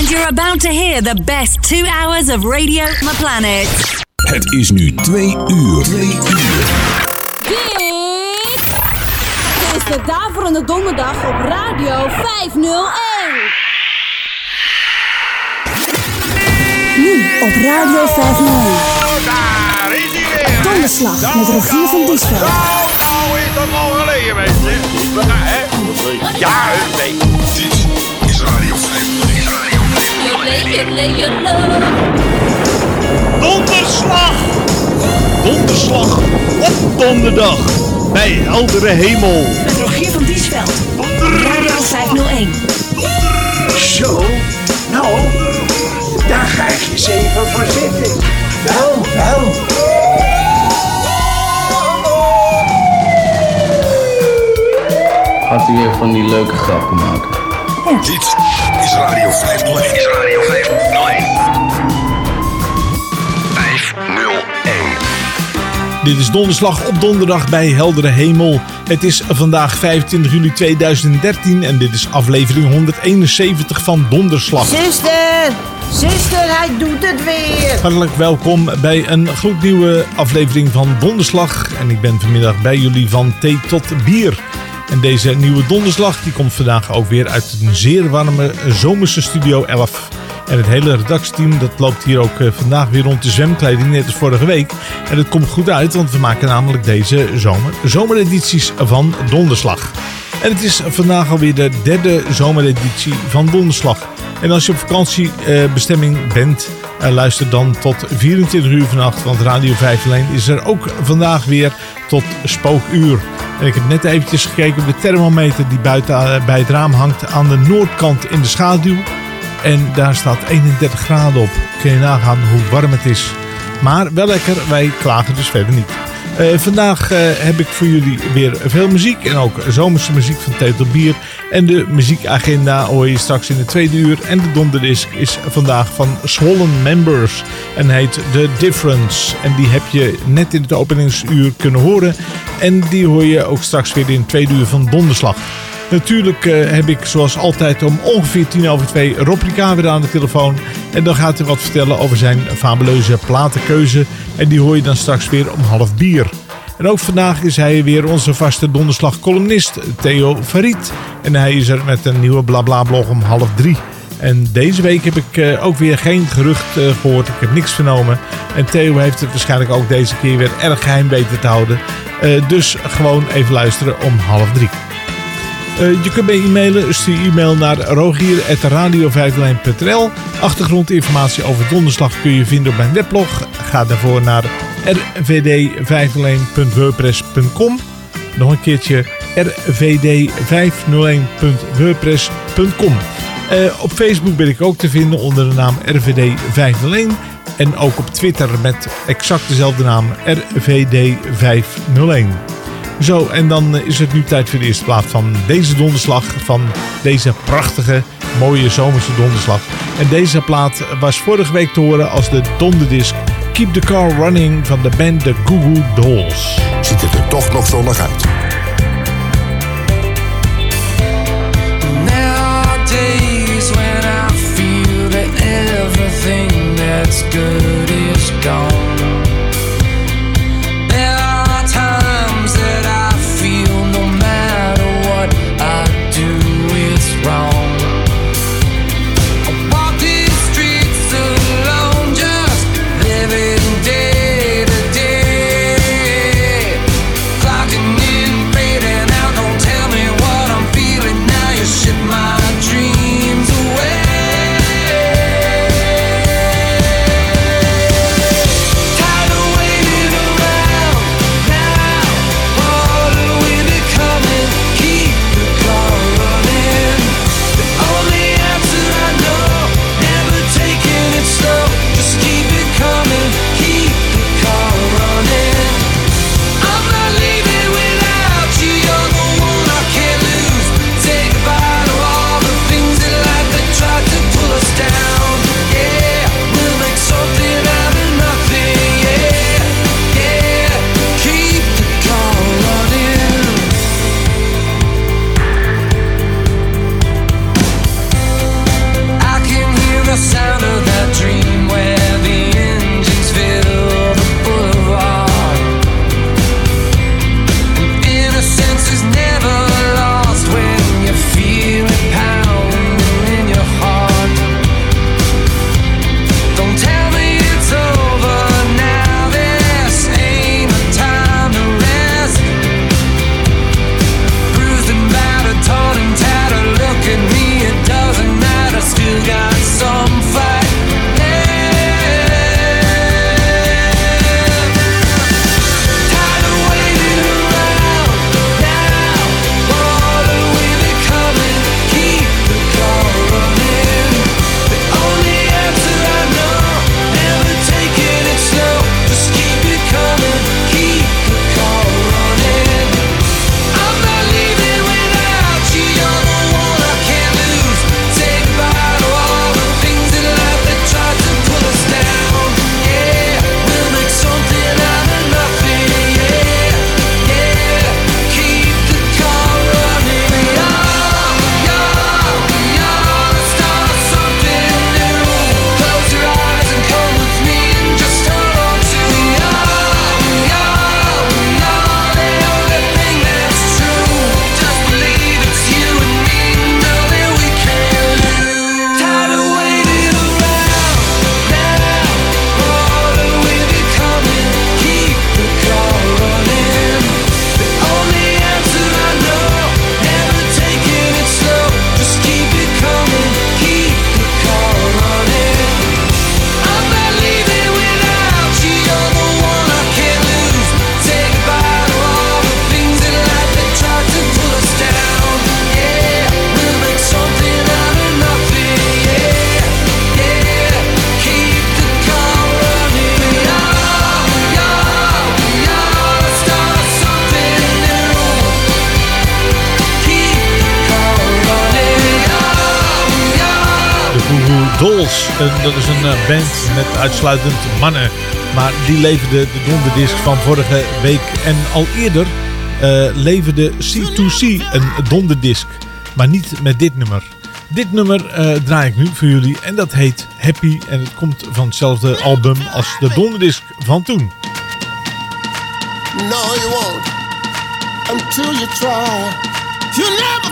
And you're about to hear the best two hours of radio the planet. Het is nu twee uur. Twee uur. Dit is de Daverende Donderdag op Radio 501. Nu op Radio 501. Daar is hij weer. Donderslag met Rogier van Diesveld. Nou, nou is dat al geleden, mensen. We gaan, hè? Ja, nee. Donderslag! Donderslag op donderdag bij heldere hemel. Met Rogier van Diesveld. Radio 501. Zo, nou, daar ga ik eens even voor zitten. Wel, wel. Gaat hij weer van die leuke grappen maken? Dit is Radio 501. Is Radio 501. 501. Dit is donderslag op donderdag bij heldere hemel. Het is vandaag 25 juli 2013 en dit is aflevering 171 van Donderslag. Zuster, zuster, hij doet het weer. Hartelijk welkom bij een gloednieuwe aflevering van Donderslag. En ik ben vanmiddag bij jullie van thee tot bier. En deze nieuwe donderslag die komt vandaag ook weer uit een zeer warme zomerse Studio 11. En het hele redactieteam dat loopt hier ook eh, vandaag weer rond de zwemkleding, net als vorige week. En het komt goed uit, want we maken namelijk deze zomer zomeredities van Donderslag. En het is vandaag alweer de derde zomereditie van Donderslag. En als je op vakantiebestemming bent, eh, luister dan tot 24 uur vannacht. Want Radio 501 is er ook vandaag weer tot spookuur. Ik heb net eventjes gekeken op de thermometer die buiten eh, bij het raam hangt aan de noordkant in de schaduw. En daar staat 31 graden op. Kun je nagaan hoe warm het is. Maar wel lekker, wij klagen dus verder niet. Eh, vandaag eh, heb ik voor jullie weer veel muziek en ook zomerse muziek van Tetel Bier. En de muziekagenda hoor je straks in de tweede uur. En de donderdisc is vandaag van Swollen Members en heet The Difference. En die heb je net in het openingsuur kunnen horen. En die hoor je ook straks weer in het tweede uur van Donderslag. Natuurlijk eh, heb ik zoals altijd om ongeveer tien over twee Rob weer aan de telefoon. En dan gaat hij wat vertellen over zijn fabuleuze platenkeuze. En die hoor je dan straks weer om half bier. En ook vandaag is hij weer onze vaste donderslag columnist Theo Farid. En hij is er met een nieuwe blabla blog om half drie. En deze week heb ik eh, ook weer geen gerucht eh, gehoord. Ik heb niks vernomen. En Theo heeft het waarschijnlijk ook deze keer weer erg geheim weten te houden. Dus gewoon even luisteren om half drie. Eh, je kunt mij e-mailen. Stuur e-mail naar rogier.radio501.nl Achtergrondinformatie over donderslag kun je vinden op mijn weblog. Ga daarvoor naar rvd501.wordpress.com Nog een keertje rvd501.wordpress.com Eh, Op Facebook ben ik ook te vinden onder de naam RVD501. En ook op Twitter met exact dezelfde naam RVD501. Zo, en dan is het nu tijd voor de eerste plaat van deze donderslag. Van deze prachtige, mooie zomerse donderslag. En deze plaat was vorige week te horen als de donderdisc Keep the Car Running van de band The Goo Goo Dolls. Ziet het er toch nog zonnig uit. Uitsluitend mannen. Maar die leverde de donderdisc van vorige week. En al eerder eh, leverde C2C een donderdisc. Maar niet met dit nummer. Dit nummer eh, draai ik nu voor jullie. En dat heet Happy. En het komt van hetzelfde album als de donderdisc van toen. You. Until you try. Never.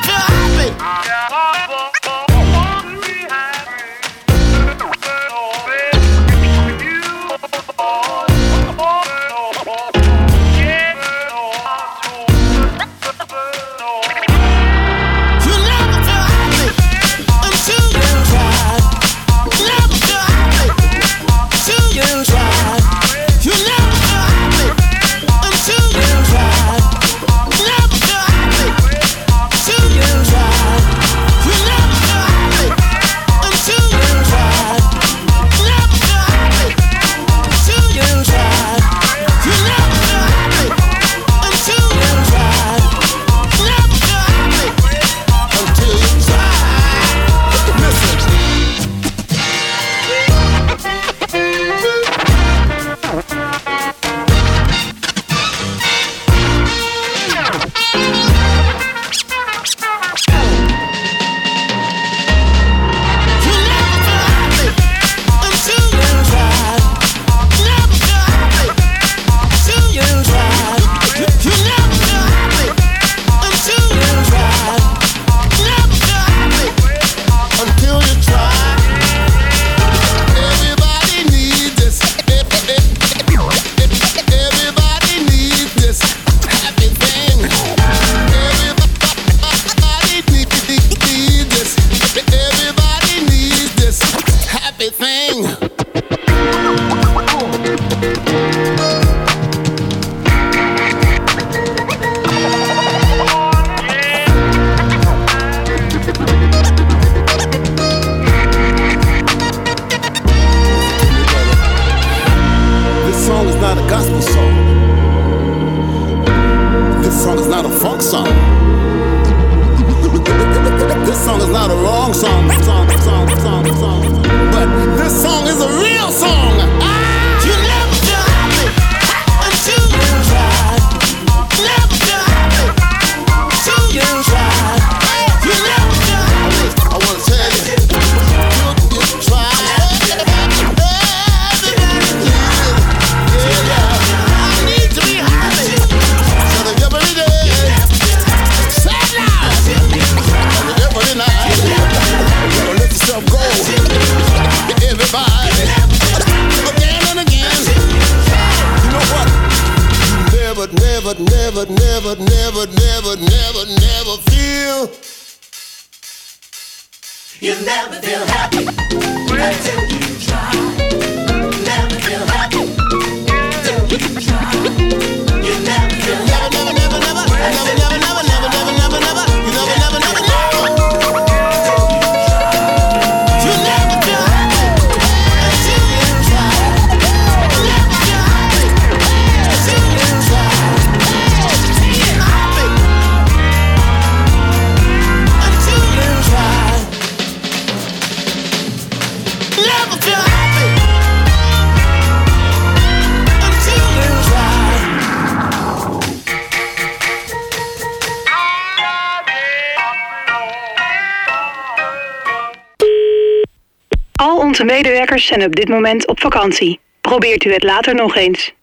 Onze medewerkers zijn op dit moment op vakantie. Probeert u het later nog eens.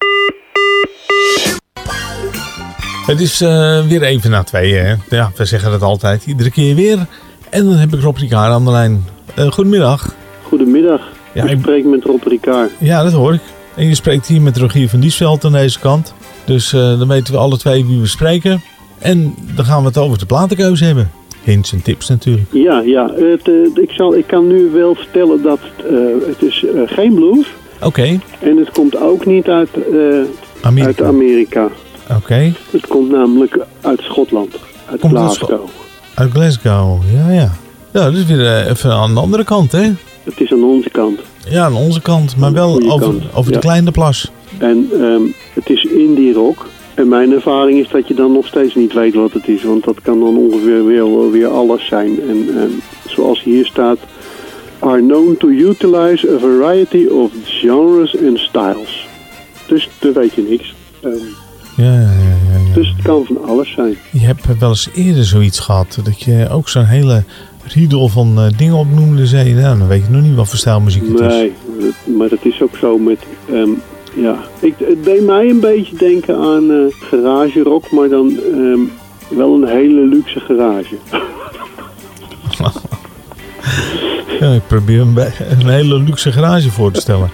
Het is eh, weer even na tweeën. Hè? Ja, we zeggen het altijd. Iedere keer weer. En dan heb ik Rob Ricard aan de lijn. Eh, goedemiddag. Goedemiddag. Ja, ik ik- spreek met Rob Ricard. Ja, dat hoor ik. En je spreekt hier met Rogier van Diesveld aan deze kant. Dus eh, dan weten we alle twee wie we spreken. En dan gaan we het over de platenkeuze hebben. Hints en tips natuurlijk. Ja, ja. Het, eh, ik, zal, ik kan nu wel vertellen dat eh, het is eh, geen blues. Oké, En het komt ook niet uit, Amerika. uit Amerika. oké. Het komt namelijk uit Schotland. Uit Komt Glasgow. Uit Glasgow, ja, ja. Ja, dat is weer even aan de andere kant, hè? Het is aan onze kant. Ja, aan onze kant, maar wel over, over de kleine plas. En ehm, het is indie rock. En mijn ervaring is dat je dan nog steeds niet weet wat het is. Want dat kan dan ongeveer weer, weer alles zijn. En ehm, zoals hier staat, are known to utilize a variety of genres and styles. Dus daar weet je niks. Ehm, Ja, ja, ja, ja. dus het kan van alles zijn. Je hebt wel eens eerder zoiets gehad. Dat je ook zo'n hele riedel van eh, dingen opnoemde. Zei je, nou, dan weet je nog niet wat voor stijlmuziek het is. Nee, maar dat is ook zo met... ehm, ja, ik, het deed mij een beetje denken aan eh garage rock, maar dan ehm, wel een hele luxe garage. Ja, ik probeer een, een hele luxe garage voor te stellen.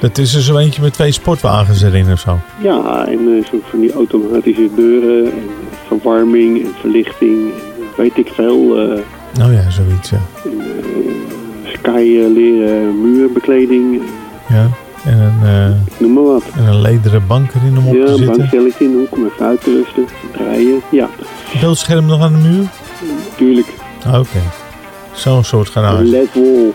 Dat is er zo eentje met twee sportwagens erin of zo. Ja, en eh, zo van die automatische deuren en verwarming en verlichting en eh, weet ik veel. eh Nou ja, zoiets, ja. en, sky leren muurbekleding, ja. En een, eh, noem maar wat. en een lederen bank erin om op Ja, te een zitten. bankstelletje in de hoek om even uit te rusten, draaien. Ja, Beeldscherm nog aan de muur? natuurlijk. Ah, Oké. Zo'n soort Een garage. LED wall.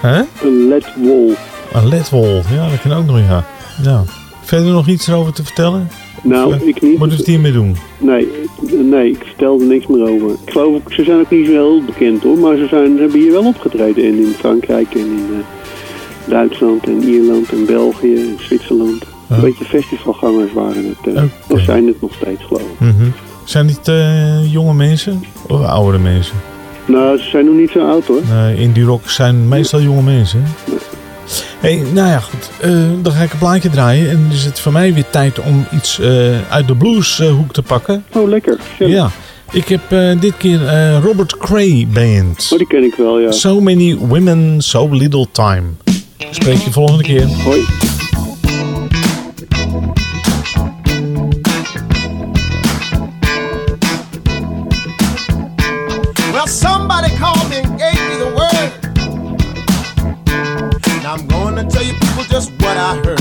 Hè? Een LED wall. Een ledwall. Ja, dat kan ook nog, ja. ja. Verder nog iets erover te vertellen? Nou, Of, eh, ik niet. Moeten we het hiermee doen? Nee, nee, ik vertel er niks meer over. Ik geloof ze zijn ook niet zo heel bekend hoor, maar ze, zijn, ze hebben hier wel opgetreden. En in Frankrijk en in eh, Duitsland en Ierland en België en Zwitserland. Een beetje festivalgangers waren het. eh, Of zijn het nog steeds geloof ik. Mhm. Zijn dit eh, jonge mensen of oudere mensen? Nou, ze zijn nog niet zo oud hoor. Nee, indie rock zijn meestal jonge mensen. Hey, nou ja, goed. Eh, dan ga ik een plaatje draaien. En dan is het voor mij weer tijd om iets uit de blueshoek te pakken. Oh, lekker. Ja. Ik heb dit keer Robert Cray Band. Oh, die ken ik wel, ja. So Many Women, So Little Time. Spreek je volgende keer. Hoi. Well, somebody called me and gave me the word. Now I'm going to tell you people just what I heard.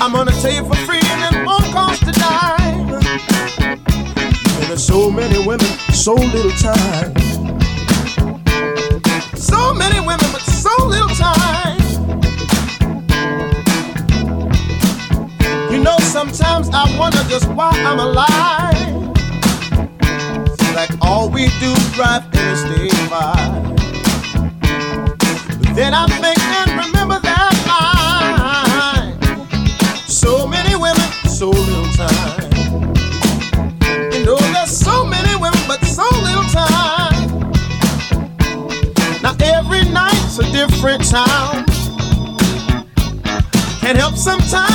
I'm going to tell you for free and it won't cost a dime. And there's so many women, so little time. So many women, but so little time. You know, sometimes I wonder just why I'm alive. Seems like all we do is drive Interstate 5. But then I think and remember sometimes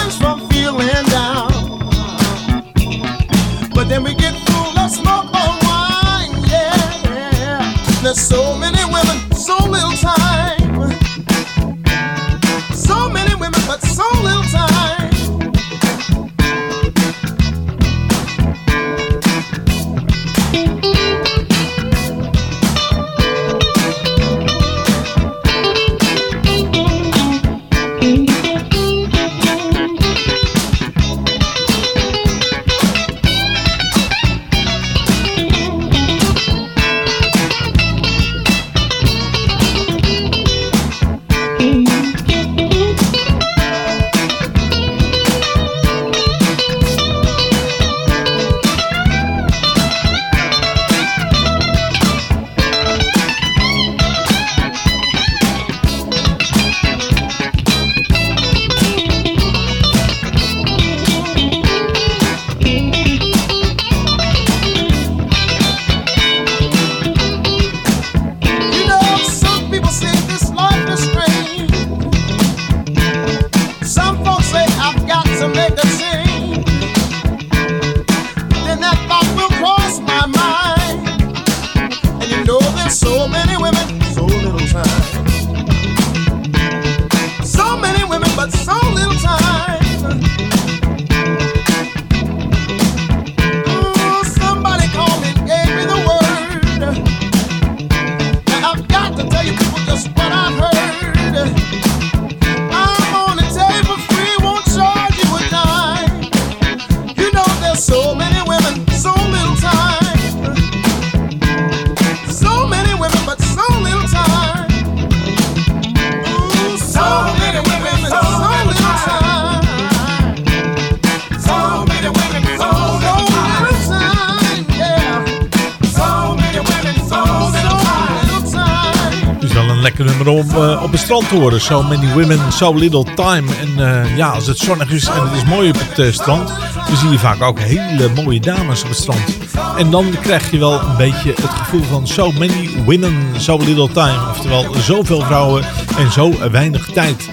horen. So many women, so little time. En eh, ja, als het zonnig is en het is mooi op het eh, strand, dan zie je vaak ook hele mooie dames op het strand. En dan krijg je wel een beetje het gevoel van so many women, so little time. Oftewel, zoveel vrouwen en zo weinig tijd.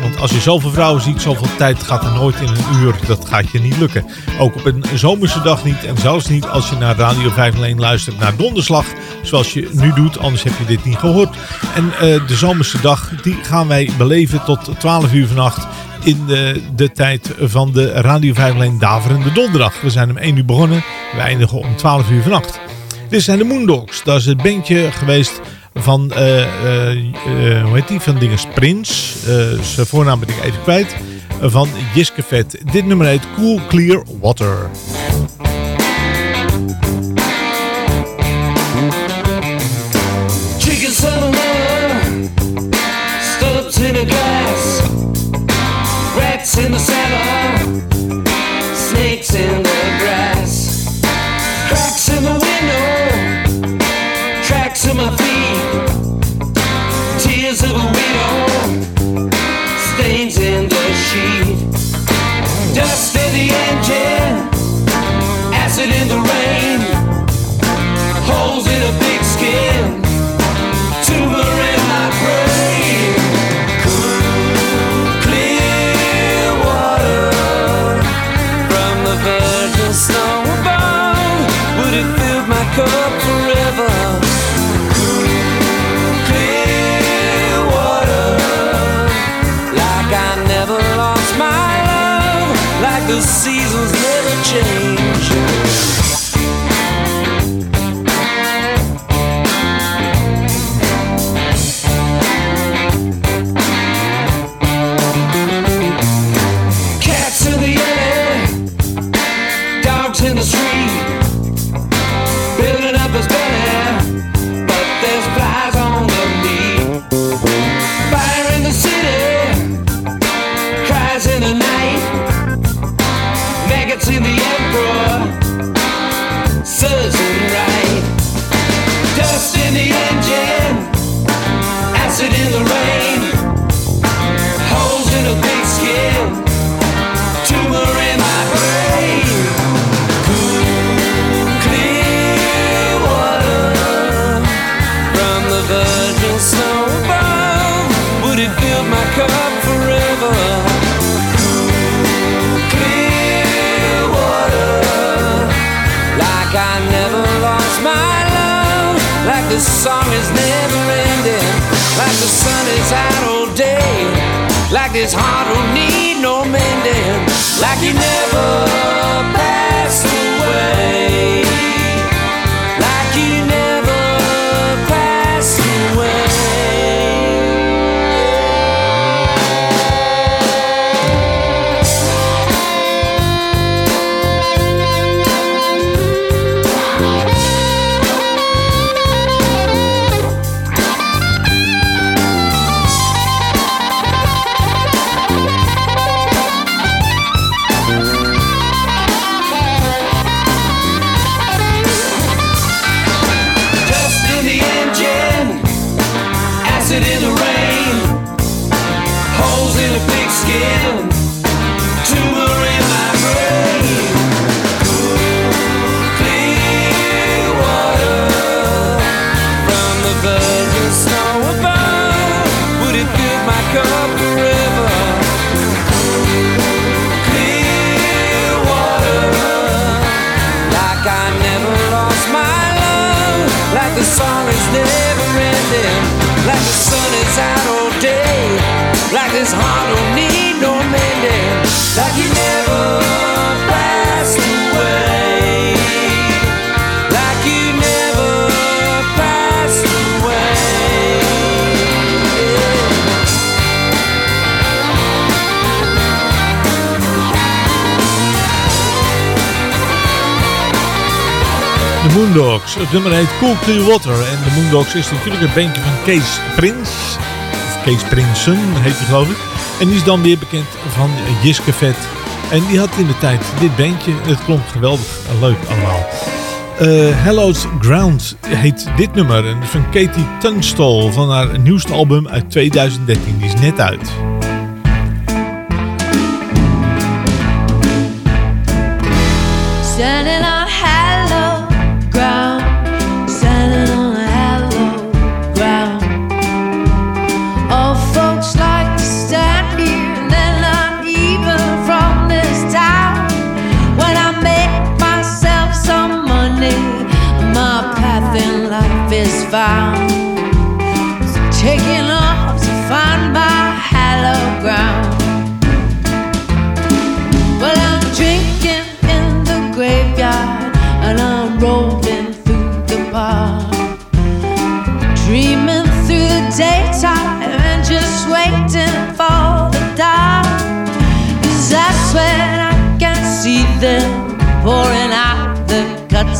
Want als je zoveel vrouwen ziet, zoveel tijd gaat er nooit in een uur. Dat gaat je niet lukken. Ook op een zomerse dag niet. En zelfs niet als je naar Radio 501 luistert naar donderslag. Zoals je nu doet, anders heb je dit niet gehoord. En eh, de zomerse dag, die gaan wij beleven tot 12 uur vannacht. In de, de tijd van de Radio 501 Daverende Donderdag. We zijn om 1 uur begonnen. We eindigen om 12 uur vannacht. Dit zijn de Moondogs. Dat is het bandje geweest van, eh, eh, eh, hoe heet die, van dinges Prins. Eh, zijn voornaam ben ik even kwijt. Eh, van Jiske Vet. Dit nummer heet Cool Clear Water. Rats in the cellar, snakes in the grass, cracks in the window, tracks in my feet, tears of a widow, stains in the sheet, dust in the engine, acid in This heart don't need no mending Like you never passed away Het nummer heet Cool Clear Water. En de Moondogs is natuurlijk het bandje van Kees Prins. Of Kees Prinsen heet het geloof ik. En die is dan weer bekend van Jiske Vet. En die had in de tijd dit bandje. Het klonk geweldig leuk allemaal. Eh, uh, Hello's Ground heet dit nummer. En dat is van Katie Tunstall van haar nieuwste album uit 2013. Die is net uit.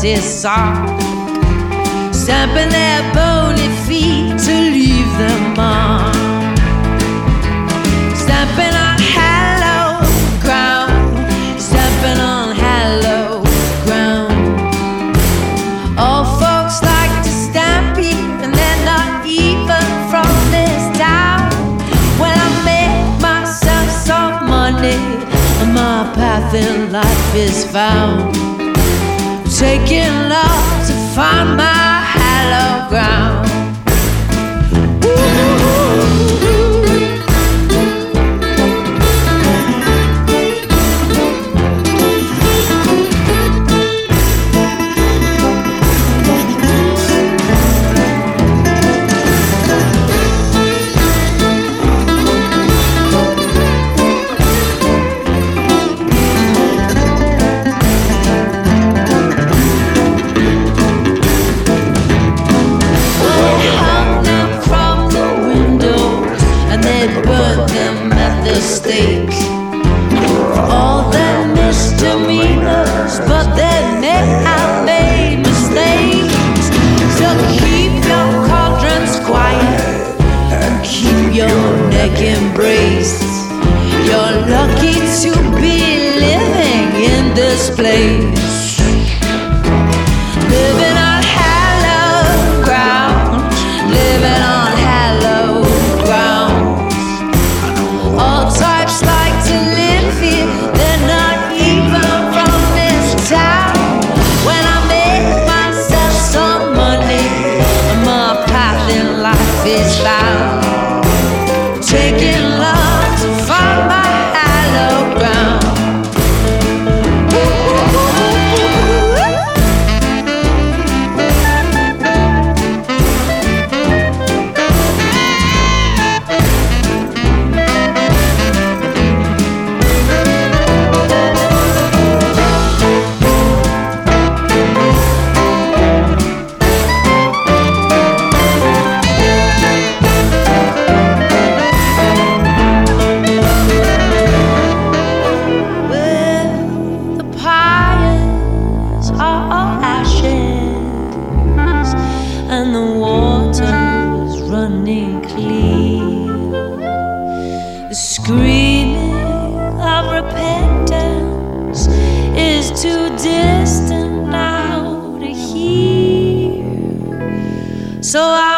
is soft. Stamping their bony feet to leave them on. Stamping on hollow ground. Stamping on hollow ground. All folks like to stamp here, and they're not even from this town. When I make myself some money, my path in life is found taking long to find my hollow ground. So I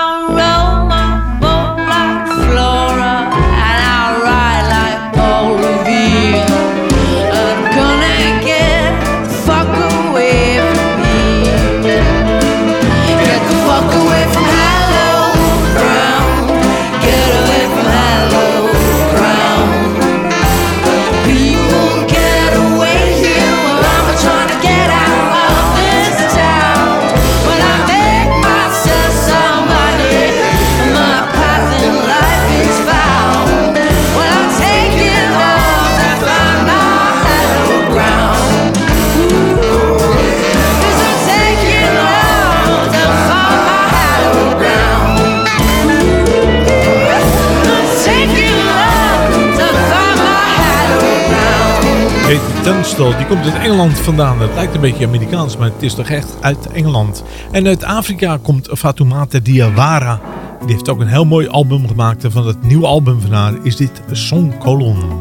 Dunstall, die komt uit Engeland vandaan. Het lijkt een beetje Amerikaans, maar het is toch echt uit Engeland. En uit Afrika komt Fatoumata Diawara. Die heeft ook een heel mooi album gemaakt. En van het nieuwe album van haar is dit Song Colon.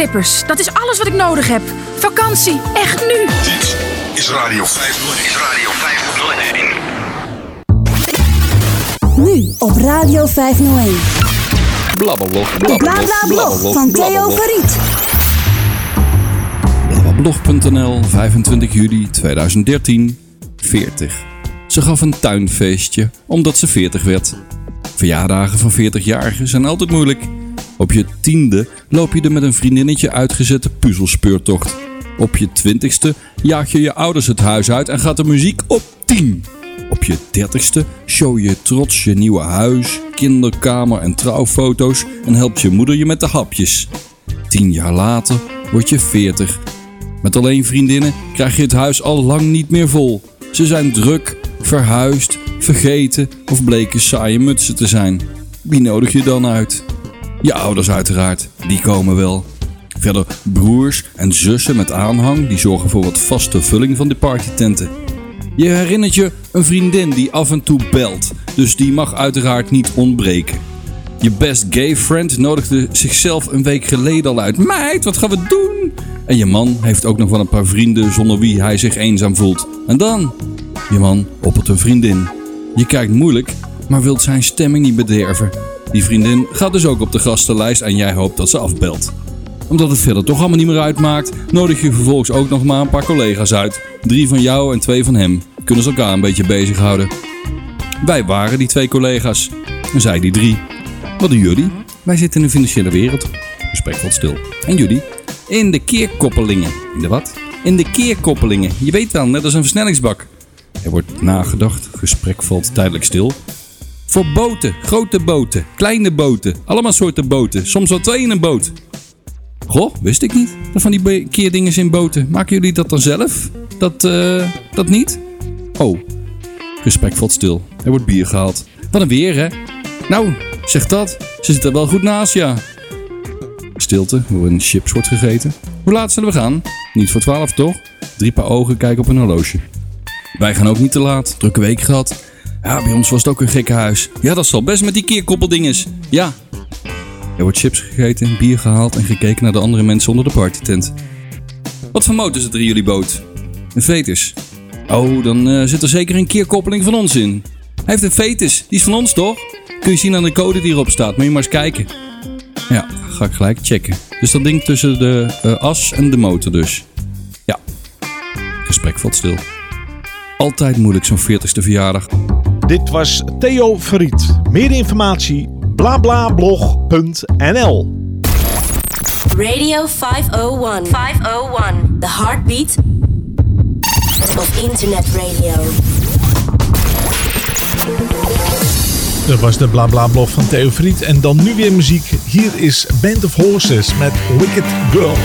Slippers. Dat is alles wat ik nodig heb. Vakantie, echt nu. Dit is Radio 501. Is Radio 501. Nu op Radio 501. Blablablog, Bla bla blog van Theo Verriet. Blablablog.nl, 25 juli 2013, 40. Ze gaf een tuinfeestje omdat ze 40 werd. Verjaardagen van 40-jarigen zijn altijd moeilijk. Tiende loop je er met een vriendinnetje uitgezette puzzelspeurtocht. Op je twintigste jaag je je ouders het huis uit en gaat de muziek op 10. Op je dertigste show je trots je nieuwe huis, kinderkamer en trouwfoto's en helpt je moeder je met de hapjes. Tien jaar later word je 40. Met alleen vriendinnen krijg je het huis al lang niet meer vol. Ze zijn druk, verhuisd, vergeten of bleken saaie mutsen te zijn. Wie nodig je dan uit? Je ouders uiteraard, die komen wel. Verder broers en zussen met aanhang, die zorgen voor wat vaste vulling van de partytenten. Je herinnert je een vriendin die af en toe belt, dus die mag uiteraard niet ontbreken. Je best gay friend nodigde zichzelf een week geleden al uit. Meid, wat gaan we doen? En je man heeft ook nog wel een paar vrienden zonder wie hij zich eenzaam voelt. En dan? Je man oppert een vriendin. Je kijkt moeilijk, maar wilt zijn stemming niet bederven. Die vriendin gaat dus ook op de gastenlijst en jij hoopt dat ze afbelt. Omdat het verder toch allemaal niet meer uitmaakt, nodig je vervolgens ook nog maar een paar collega's uit. Drie van jou en twee van hem. Kunnen ze elkaar een beetje bezighouden. Wij waren die twee collega's. En zij die drie. Wat doen jullie? Wij zitten in de financiële wereld. Gesprek valt stil. En jullie? In de keerkoppelingen. In de wat? In de keerkoppelingen. Je weet wel, net als een versnellingsbak. Er wordt nagedacht. Gesprek valt tijdelijk stil. Voor boten, grote boten, kleine boten, allemaal soorten boten. Soms wel twee in een boot. Goh, wist ik niet. Van die keerdingen in boten. Maken jullie dat dan zelf? Dat, eh, dat niet? Oh, valt stil. Er wordt bier gehaald. Wat een weer, hè? Nou, zeg dat. Ze zit er wel goed naast, ja. Stilte, hoe een chips wordt gegeten. Hoe laat zullen we gaan? Niet voor twaalf, toch? Drie paar ogen kijken op een horloge. Wij gaan ook niet te laat. Drukke week gehad. Ja, bij ons was het ook een gekke huis. Ja, dat zal best met die keerkoppeldinges. Ja. Er wordt chips gegeten, bier gehaald en gekeken naar de andere mensen onder de partytent. Wat voor motor zit er in jullie boot? Een fetus. Oh, dan eh, zit er zeker een keerkoppeling van ons in. Hij heeft een fetus. Die is van ons, toch? Kun je zien aan de code die erop staat. Moet je maar eens kijken. Ja, ga ik gelijk checken. Dus dat ding tussen de eh, as en de motor dus. Ja. Gesprek valt stil. Altijd moeilijk zo'n 40ste verjaardag. Dit was Theo Verriet. Meer informatie blablablog.nl Radio 501. 501. The heartbeat of internet radio. Dat was de blablablog van Theo Verriet. En dan nu weer muziek. Hier is Band of Horses met Wicked Girl.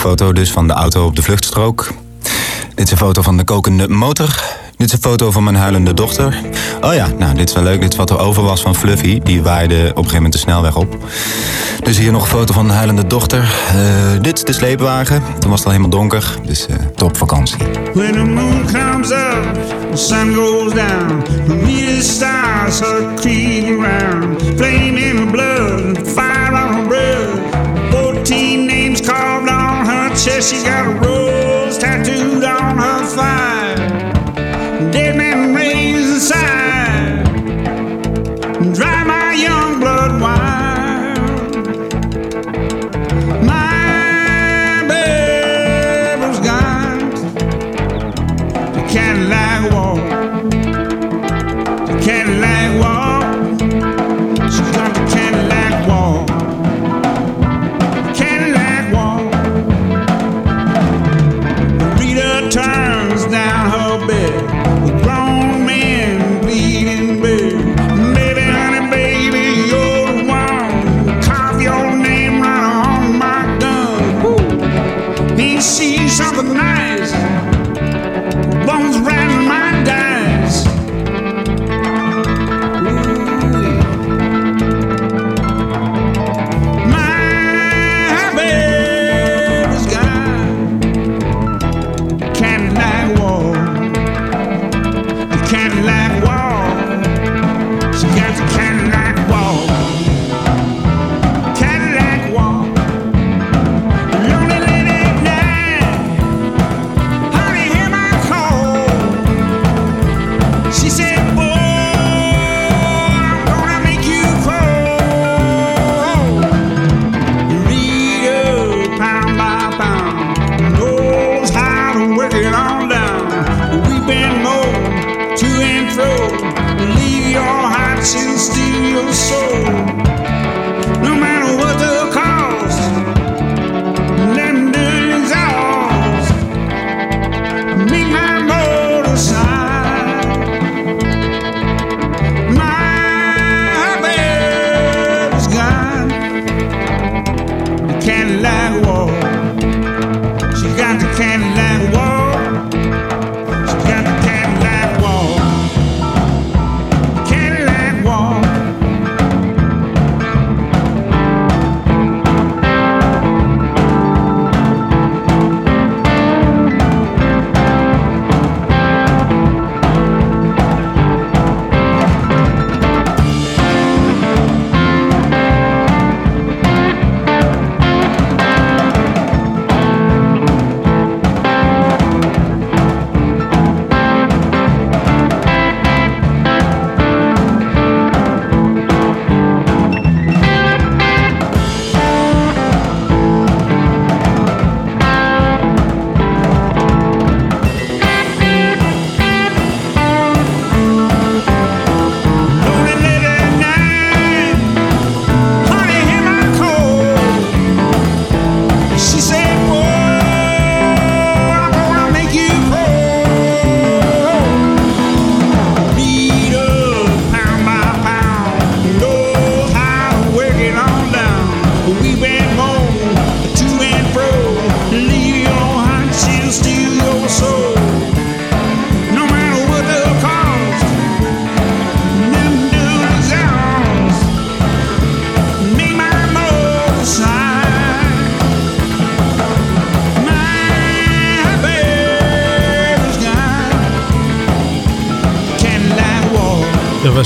Foto dus van de auto op de vluchtstrook. Dit is een foto van de kokende motor. Dit is een foto van mijn huilende dochter. Oh ja, nou, dit is wel leuk. Dit is wat er over was van Fluffy. Die waaide op een gegeven moment de snelweg op. Dus hier nog een foto van de huilende dochter. Eh, dit is de sleepwagen. Toen was het al helemaal donker. Dus eh, top vakantie. When the moon comes up, the sun goes down. Stars are in blood, fire on her. She got a rose tattooed on her thigh.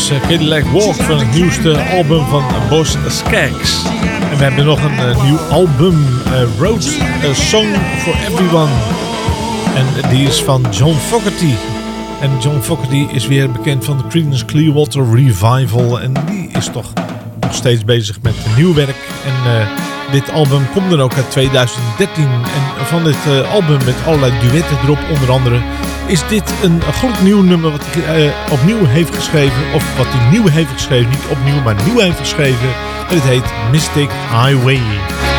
Was eh, Cadillac Walk van het nieuwste album van Boss Skaggs. En we hebben nog een eh, nieuw album, eh, Road A Song for Everyone. En die is van John Fogerty. En John Fogerty is weer bekend van de Creedence Clearwater Revival. En die is toch nog steeds bezig met nieuw werk. En dit album komt dan ook uit 2013. En van dit eh, album met allerlei duetten erop onder andere... is dit een gloednieuw nummer wat hij eh, opnieuw heeft geschreven. Of wat hij nieuw heeft geschreven. Niet opnieuw, maar nieuw heeft geschreven. En het heet Mystic Highway.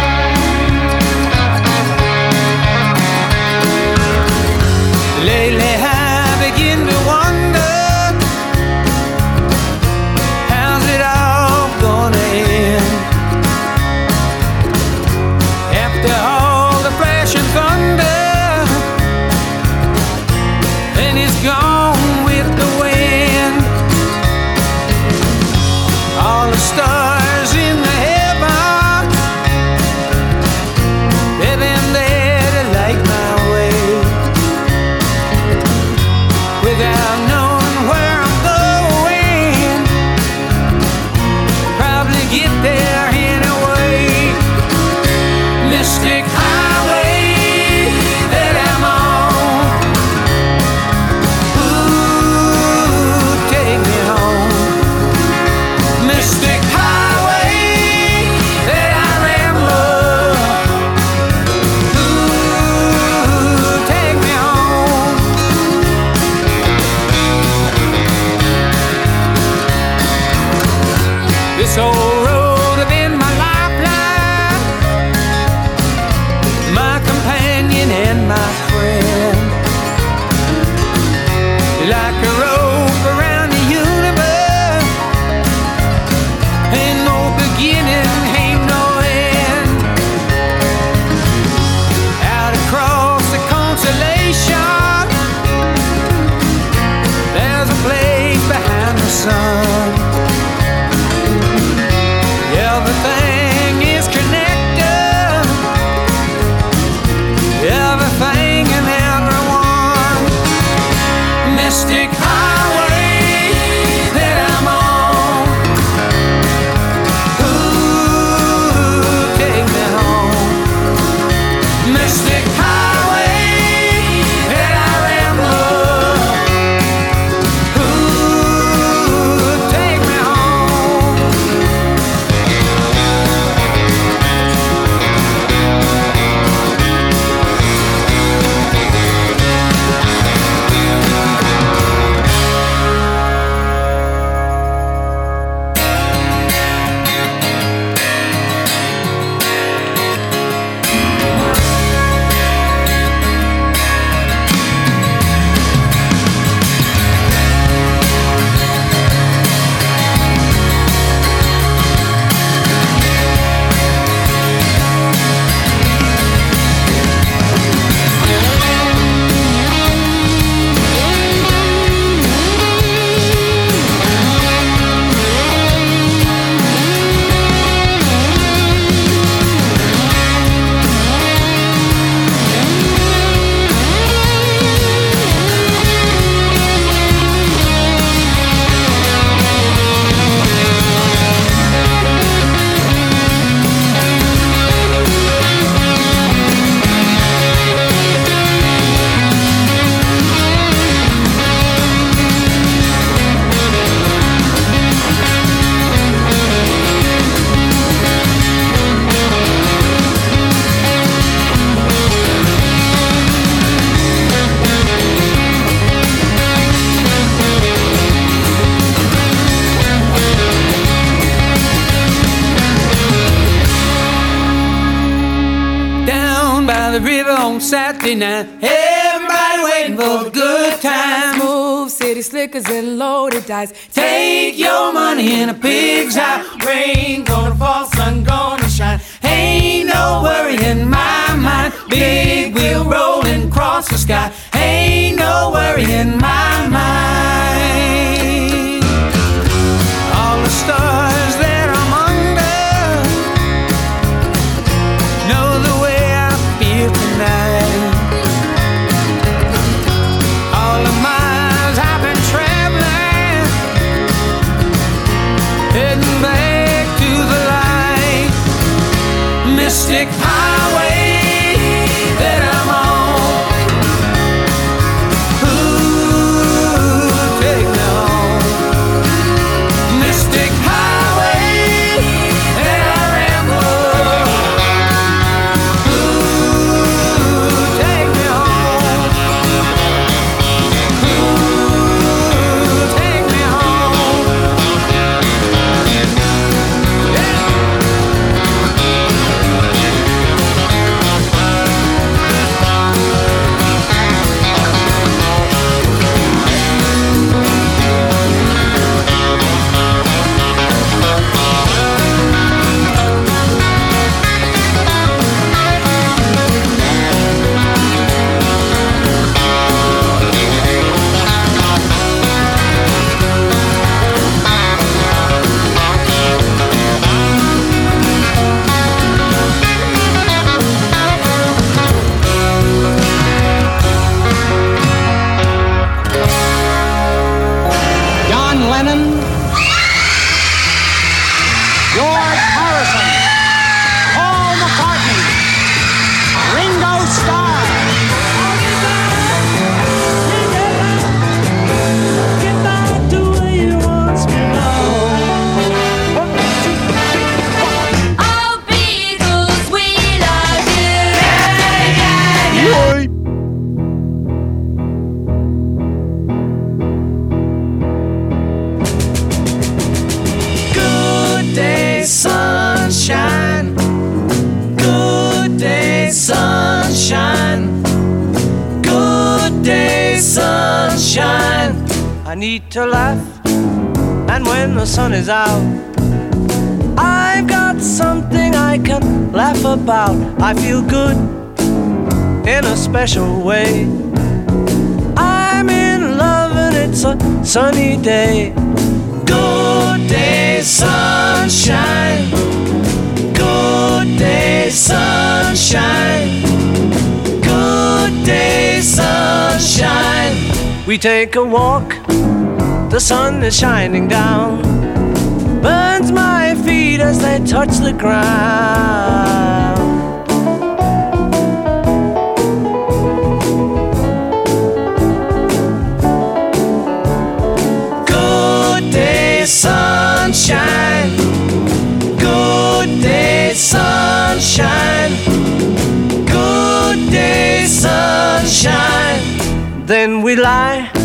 Saturday night. Everybody waiting for a good time. Move city slickers and loaded dice. Take your money in a pig's eye. Rain gonna fall, sun gonna shine. Ain't no worry in my mind. Big wheel rolling across the sky. Ain't no worry in my mind. When the sun is out, I've got something I can laugh about. I feel good in a special way. I'm in love, and it's a sunny day. Good day, sunshine. Good day, sunshine. Good day, sunshine. We take a walk, the sun is shining down, burns my feet as they touch the ground. Good day, sunshine. Good day, sunshine. Good day, sunshine. Then we lie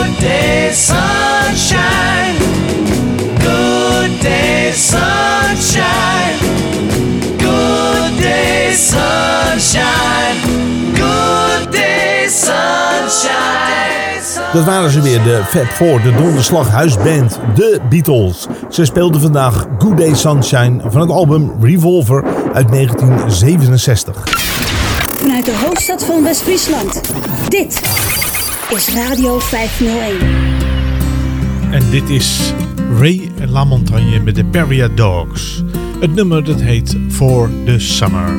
Good day, sunshine. Good day, sunshine. Good day, sunshine. Good day, sunshine. Dat waren ze weer, de Fab Four, de donderslag huisband, de Beatles. Ze speelden vandaag Good Day Sunshine van het album Revolver uit 1967. Vanuit de hoofdstad van West-Friesland. Dit is Radio 501. En dit is Ray LaMontagne met de Peria Dogs. Het nummer dat heet For the Summer.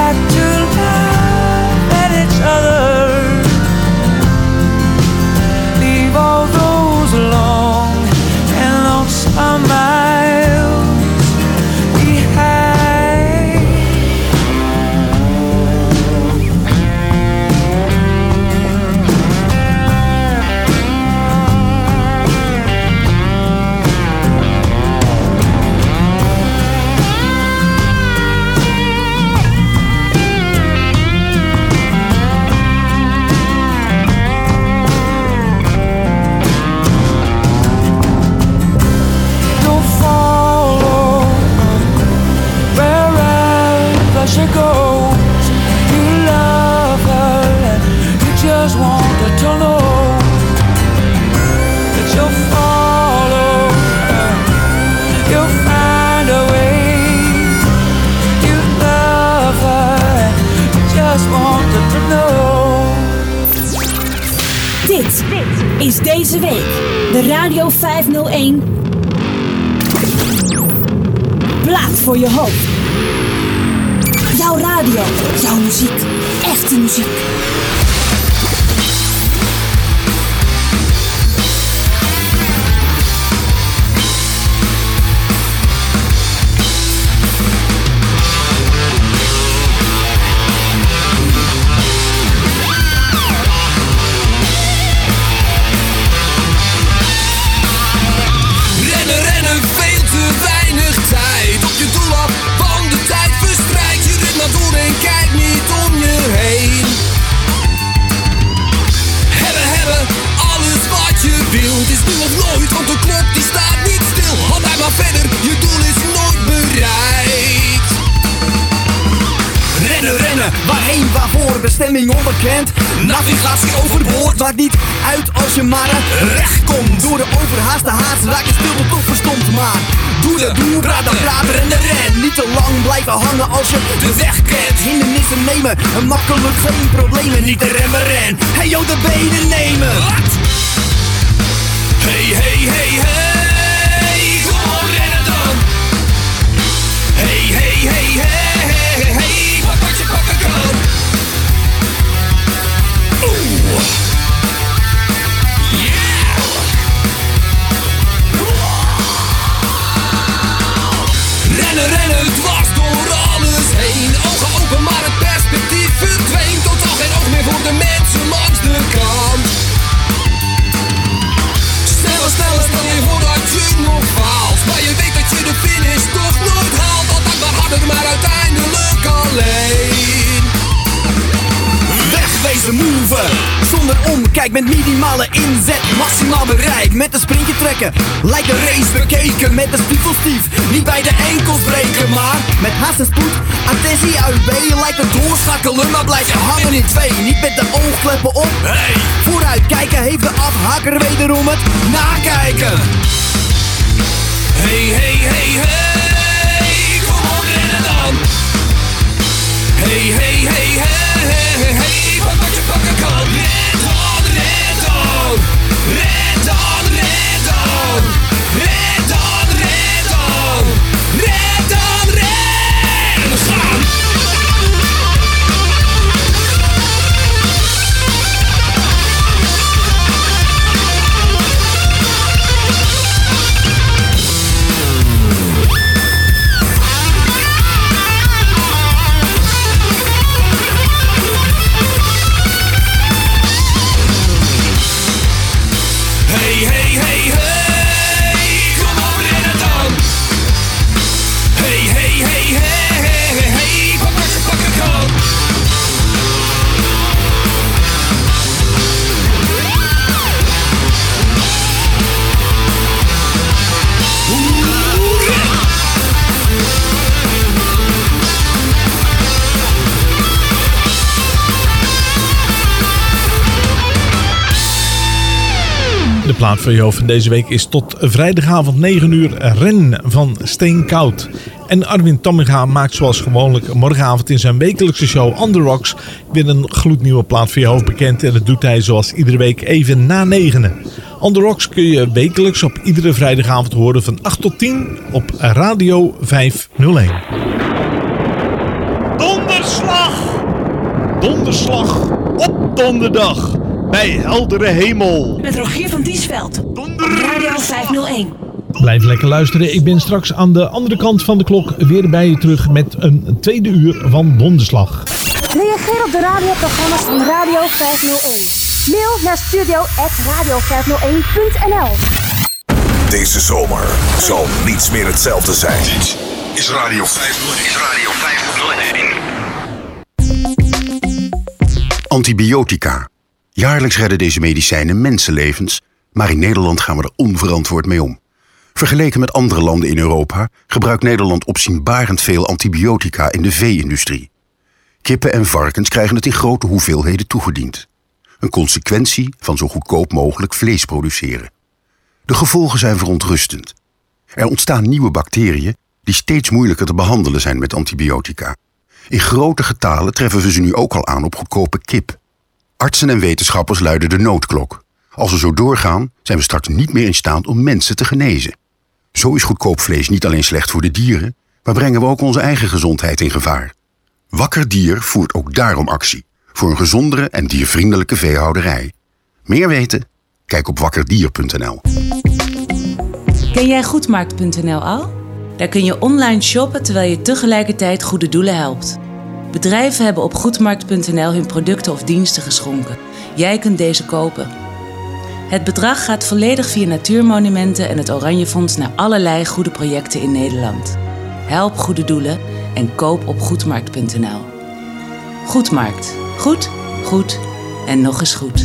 Back to love Je hoofd van deze week is tot vrijdagavond 9 uur Ren van Steenkoud. En Arwin Tamminga maakt zoals gewoonlijk morgenavond in zijn wekelijkse show The Rocks weer een gloednieuwe plaat voor je hoofd bekend. En dat doet hij zoals iedere week even na negenen. The Rocks kun je wekelijks op iedere vrijdagavond horen van 8 tot 10 op Radio 501. Donderslag! Donderslag op donderdag bij heldere hemel. Met Rogier van Diesveld. Radio 501. Blijf lekker luisteren. Ik ben straks aan de andere kant van de klok weer bij je terug met een tweede uur van Donderslag. Reageer op de radioprogramma's van Radio 501. Mail naar studio.radio501.nl Deze zomer zal niets meer hetzelfde zijn. Dit is Radio 501. Is Radio 501. Antibiotica. Jaarlijks redden deze medicijnen mensenlevens, maar in Nederland gaan we er onverantwoord mee om. Vergeleken met andere landen in Europa gebruikt Nederland opzienbarend veel antibiotica in de vee-industrie. Kippen en varkens krijgen het in grote hoeveelheden toegediend. Een consequentie van zo goedkoop mogelijk vlees produceren. De gevolgen zijn verontrustend. Er ontstaan nieuwe bacteriën die steeds moeilijker te behandelen zijn met antibiotica. In grote getalen treffen we ze nu ook al aan op goedkope kip. Artsen en wetenschappers luiden de noodklok. Als we zo doorgaan, zijn we straks niet meer in staat om mensen te genezen. Zo is goedkoop vlees niet alleen slecht voor de dieren, maar brengen we ook onze eigen gezondheid in gevaar. Wakker Dier voert ook daarom actie voor een gezondere en diervriendelijke veehouderij. Meer weten? Kijk op wakkerdier.nl. Ken jij Goedmarkt.nl al? Daar kun je online shoppen terwijl je tegelijkertijd goede doelen helpt. Bedrijven hebben op Goedmarkt.nl hun producten of diensten geschonken. Jij kunt deze kopen. Het bedrag gaat volledig via Natuurmonumenten en het Oranje Fonds naar allerlei goede projecten in Nederland. Help goede doelen en koop op Goedmarkt.nl. Goedmarkt. Goed, goed en nog eens goed.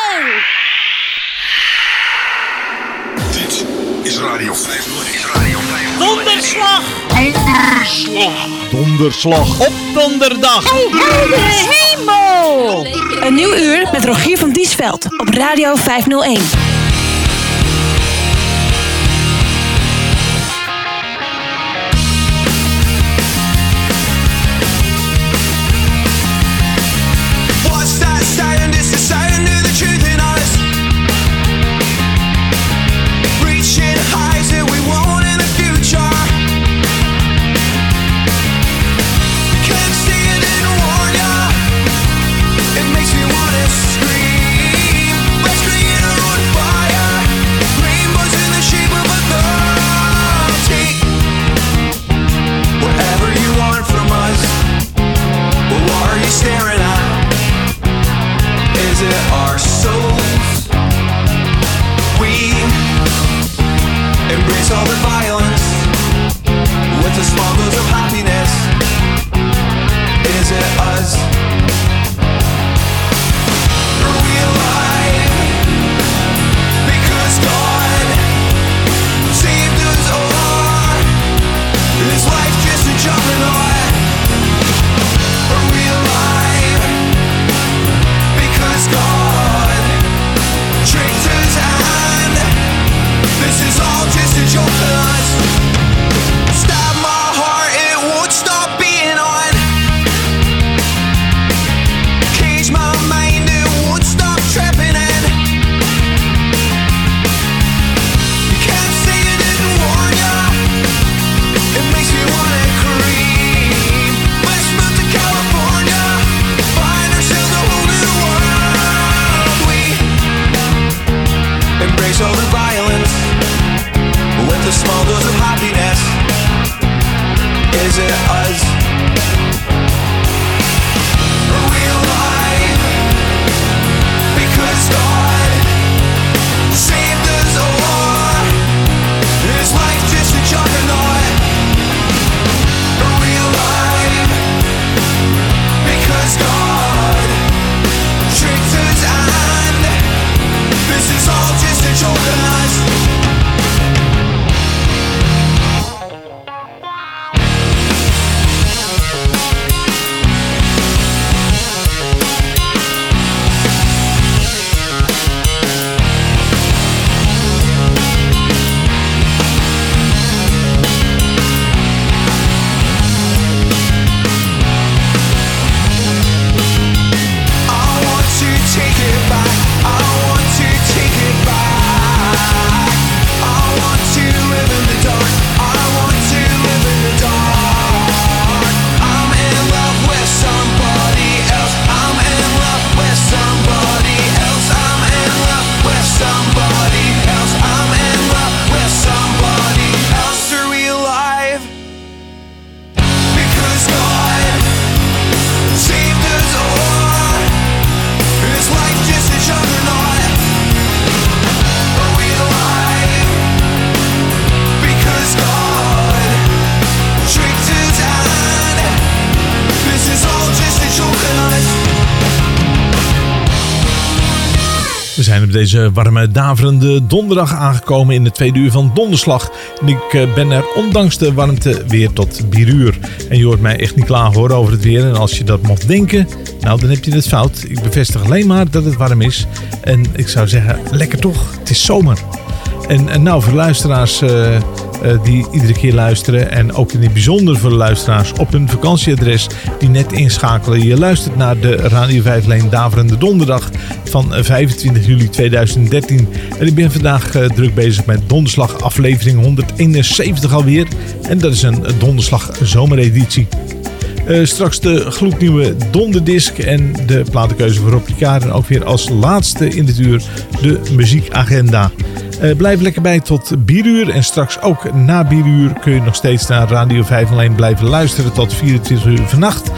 Is Radio 501. Is Radio 501. Donderslag. Donderslag. Donderslag op donderdag. heldere hemel! Een nieuw uur met Rogier van Diesveld op Radio 501. Deze warme, daverende donderdag aangekomen in de tweede uur van Donderslag. En ik eh, ben er ondanks de warmte weer tot 4 uur. En je hoort mij echt niet klaar horen over het weer. En als je dat mocht denken, nou dan heb je het fout. Ik bevestig alleen maar dat het warm is. En ik zou zeggen, lekker toch, het is zomer. En, en nou, voor luisteraars eh, eh, die iedere keer luisteren. En ook in het bijzonder voor de luisteraars op hun vakantieadres die net inschakelen. Je luistert naar de Radio 5 Leen Daverende Donderdag van eh, 25 juli 2013. En ik ben vandaag eh, druk bezig met Donderslag aflevering 171 alweer. En dat is een Donderslag zomereditie. Eh, straks de gloednieuwe donderdisc en de platenkeuze voor Rob. En ook weer als laatste in dit uur de muziekagenda. Eh, blijf lekker bij tot bieruur. En straks ook na bieruur kun je nog steeds naar Radio 5 alleen blijven luisteren tot 24 uur vannacht.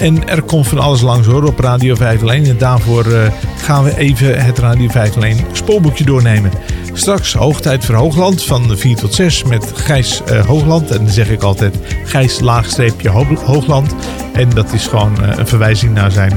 En er komt van alles langs hoor op Radio 5 alleen. En daarvoor eh, gaan we even het Radio 5 alleen spoorboekje doornemen. Straks Hoogtijd voor Hoogland van 4 tot 6 met Gijs eh, Hoogland. En dan zeg ik altijd Gijs laagstreepje Hoog- Hoogland. En dat is gewoon eh, een verwijzing naar zijn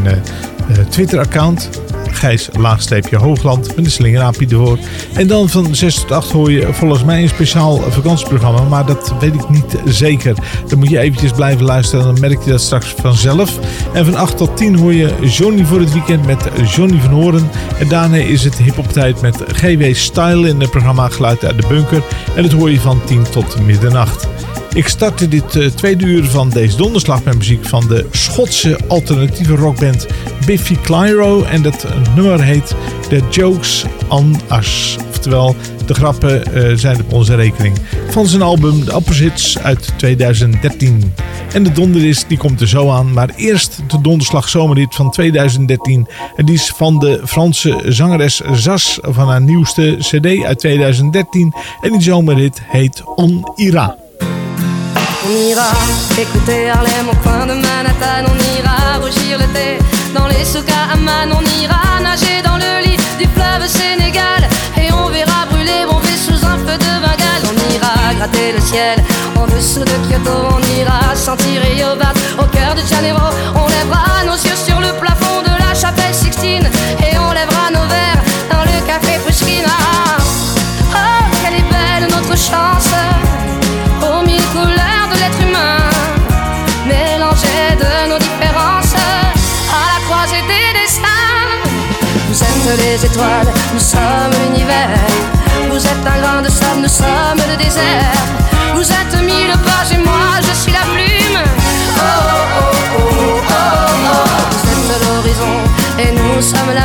Twitter-account. Gijs laagstreepje Hoogland met een slingeraapje ervoor. En dan van 6 tot 8 hoor je volgens mij een speciaal vakantieprogramma. Maar dat weet ik niet zeker. Dan moet je eventjes blijven luisteren. Dan merk je dat straks vanzelf. En van 8 tot 10 hoor je Johnny voor het weekend met Johnny van Horen. En daarna is het hip-hop tijd met GW Style in het programma Geluid uit de Bunker. En dat hoor je van 10 tot middernacht. Ik startte dit eh, tweede uur van deze donderslag met muziek van de Schotse alternatieve rockband Biffy Clyro. En dat nummer heet The Jokes on Us. Oftewel, de grappen eh, zijn op onze rekening. Van zijn album The Opposites uit 2013. En de donderdisc die komt er zo aan. Maar eerst de donderslag zomerhit van 2013. En die is van de Franse zangeres Zas van haar nieuwste cd uit 2013. En die zomerhit heet On Ira. On ira écouter Harlem au coin de Manhattan. On ira rougir le thé dans les Amman. On ira nager dans le lit du fleuve Sénégal. Et on verra brûler mon sous un feu de Bengale. On ira gratter le ciel en dessous de Kyoto. On ira sentir Rio au cœur de Janeiro. On lèvera nos yeux sur le plafond de la chapelle Sixtine. Et on lèvera nos verres dans le café Pushkin. Ah, oh, quelle est belle notre chance Les étoiles, nous sommes l'univers. Vous êtes un grain de sable, nous sommes le désert. Vous êtes mille pages et moi je suis la plume. Oh oh oh oh oh oh. Vous êtes l'horizon et nous sommes la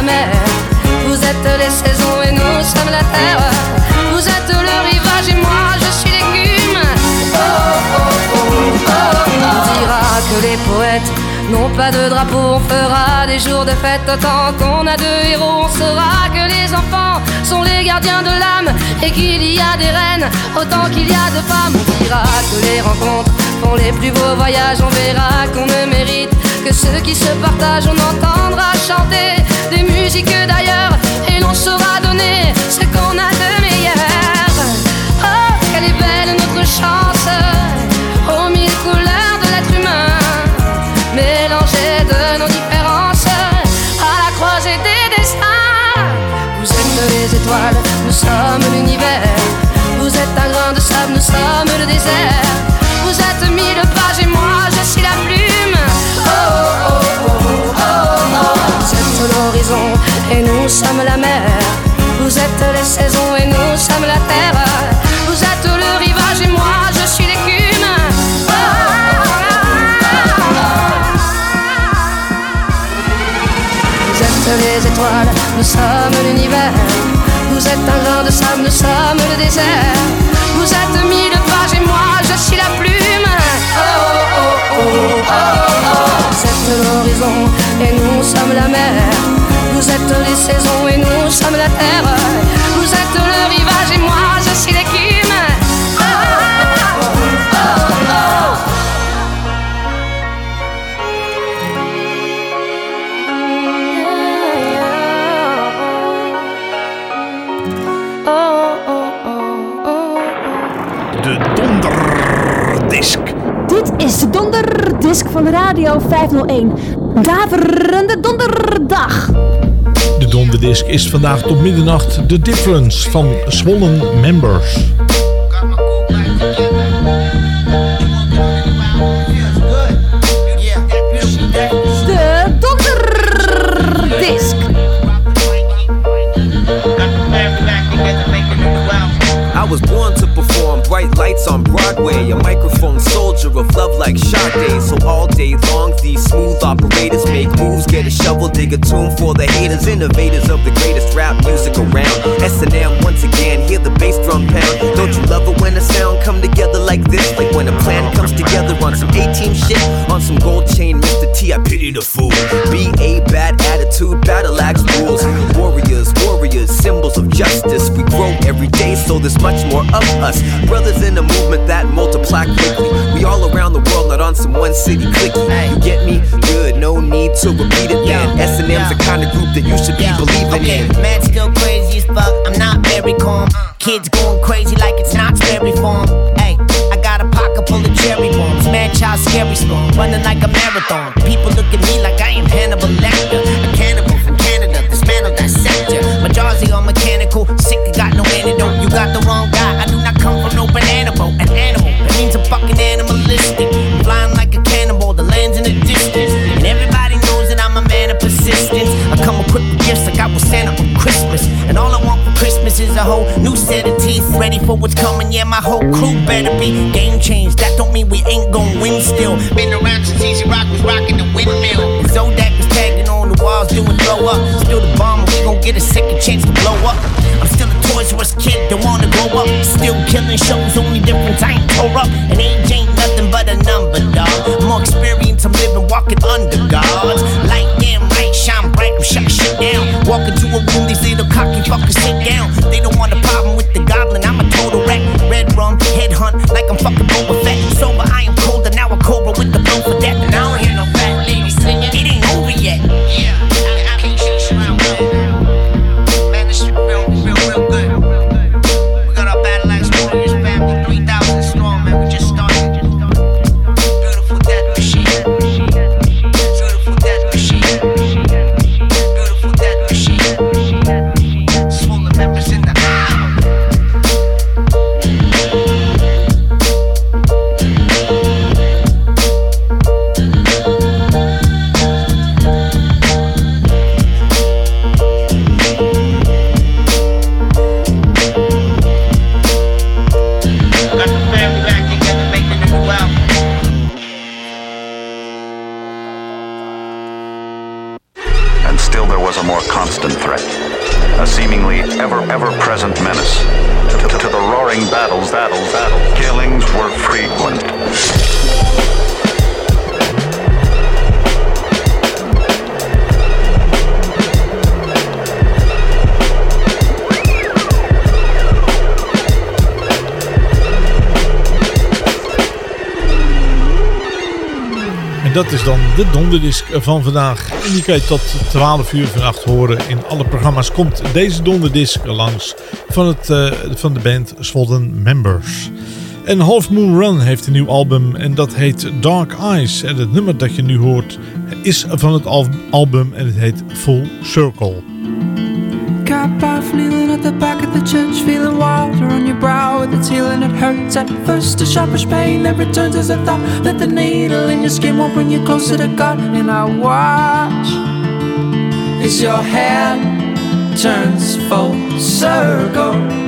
de drapeau. On fera des jours de fête autant qu'on a de héros. On saura que les enfants sont les gardiens de l'âme et qu'il y a des reines autant qu'il y a de femmes. On dira que les rencontres font les plus beaux voyages. On verra qu'on ne mérite que ceux qui se partagent. On entendra chanter des musiques d'ailleurs et l'on saura donner Vous êtes mille pages et moi je suis la plume. Oh oh oh oh oh oh. Vous êtes l'horizon et nous sommes la mer. Vous êtes les saisons et nous sommes la terre. Vous êtes le rivage et moi je suis l'écume. Oh, Vous êtes les étoiles, nous sommes l'univers. Vous êtes un grain de sable, nous sommes le désert. Vous êtes mille Vous êtes l'horizon et nous sommes la mer. Vous êtes les saisons et nous sommes la terre. Vous êtes donderdisc van Radio 501. Daverende donderdag. De donderdisc is vandaag tot middernacht The Difference van Swollen Members. De Donderdisc. I was born to perform bright lights on Broadway, of love like Sade. So all day long, these smooth operators make moves, get a shovel, dig a tune for the haters, innovators of the greatest rap music around. S&M once again, hear the bass drum pound. Don't you love it when the sound come together like this? Like when a plan comes together on some A-team shit, on some gold chain, Mr. T, I pity the fool. Be a bad attitude, battle axe rules. Warriors, warriors, symbols of justice. We grow every day, so there's much more of us. Brothers in a movement that multiply quickly. We all around the world, not on some one city clicky. You get me? Good, no need to repeat it, man. S&M's the kind of group that you should be believing Okay, in. man still crazy as fuck. I'm not very calm. Uh-huh. Kids going crazy like it's not scary for 'em. Hey, I got a pocket full of cherry bombs. Man, child, scary storm. Running like a marathon. People look at me like I am Hannibal Lecter. A whole new set of teeth. Ready for what's coming, yeah, my whole crew better be game changed. That don't mean we ain't gon' win still. Been around since Easy Rock was rocking the windmill. Zodak was tagging on the walls doing throw up. Still the bomb, we gon' get a second chance to blow up. I'm still a Toys R Us kid don't wanna grow up. Still killing shows, only difference I ain't tore up. And age ain't nothing but a number, dog. More experience, I'm living walking under. Light shut shit down. Walk into a room, these little cocky fuckers sit down. They don't want a problem with the goblin, I'm a total wreck. Red rum, headhunt, like I'm fucking dan de donderdisc van vandaag. En die kan je tot 12 uur vannacht horen. In alle programma's komt deze donderdisc langs van, het, eh, van de band Swollen Members. En Half Moon Run heeft een nieuw album en dat heet Dark Eyes. En het nummer dat je nu hoort is van het al- album en het heet Full Circle. By kneeling at the back of the church, feeling water on your brow with its healing. It hurts at first, a sharpish pain that returns as a thought that the needle in your skin won't bring you closer to God. And I watch as your hand turns full circle.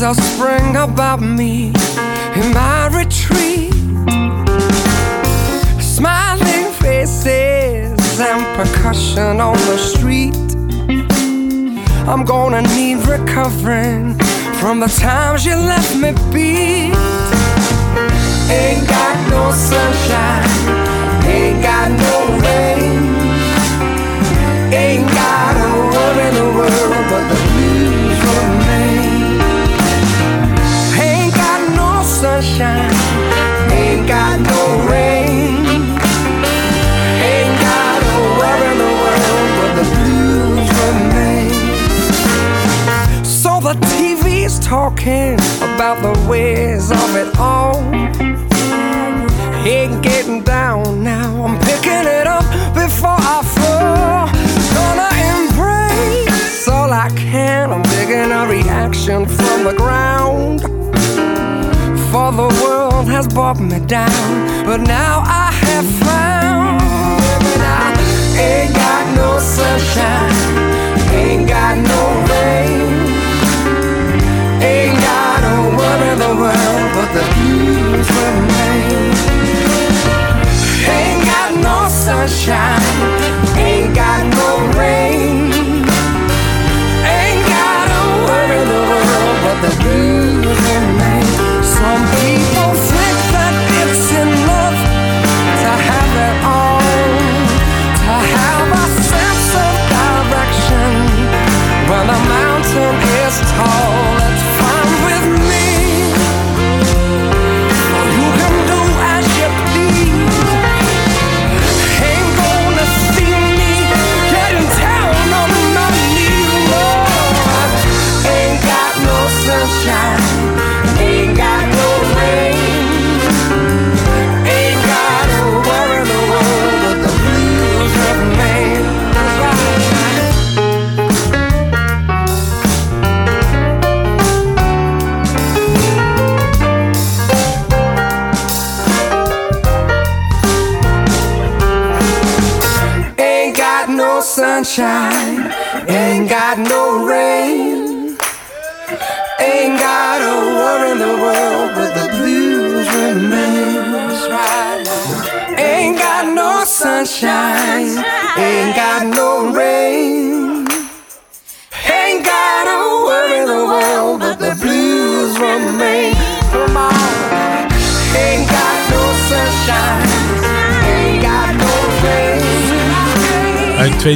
There's a spring about me in my retreat. Smiling faces and percussion on the street. I'm gonna need recovering from the times you left me beat. Ain't got no sunshine, ain't got no rain. Ain't got a worry in the world, but the blues remain. Sunshine, ain't got no rain. Ain't got a worry in the world, but the blues remain. So the TV's talking about the ways of it all. Ain't getting down now, I'm picking it up before I fall. Gonna embrace all I can, I'm digging a reaction from the ground. For the world has brought me down, but now I have found that I Ain't got no sunshine, ain't got no rain. Ain't got a worry in the world, but the blues remain. Ain't got no sunshine, ain't got no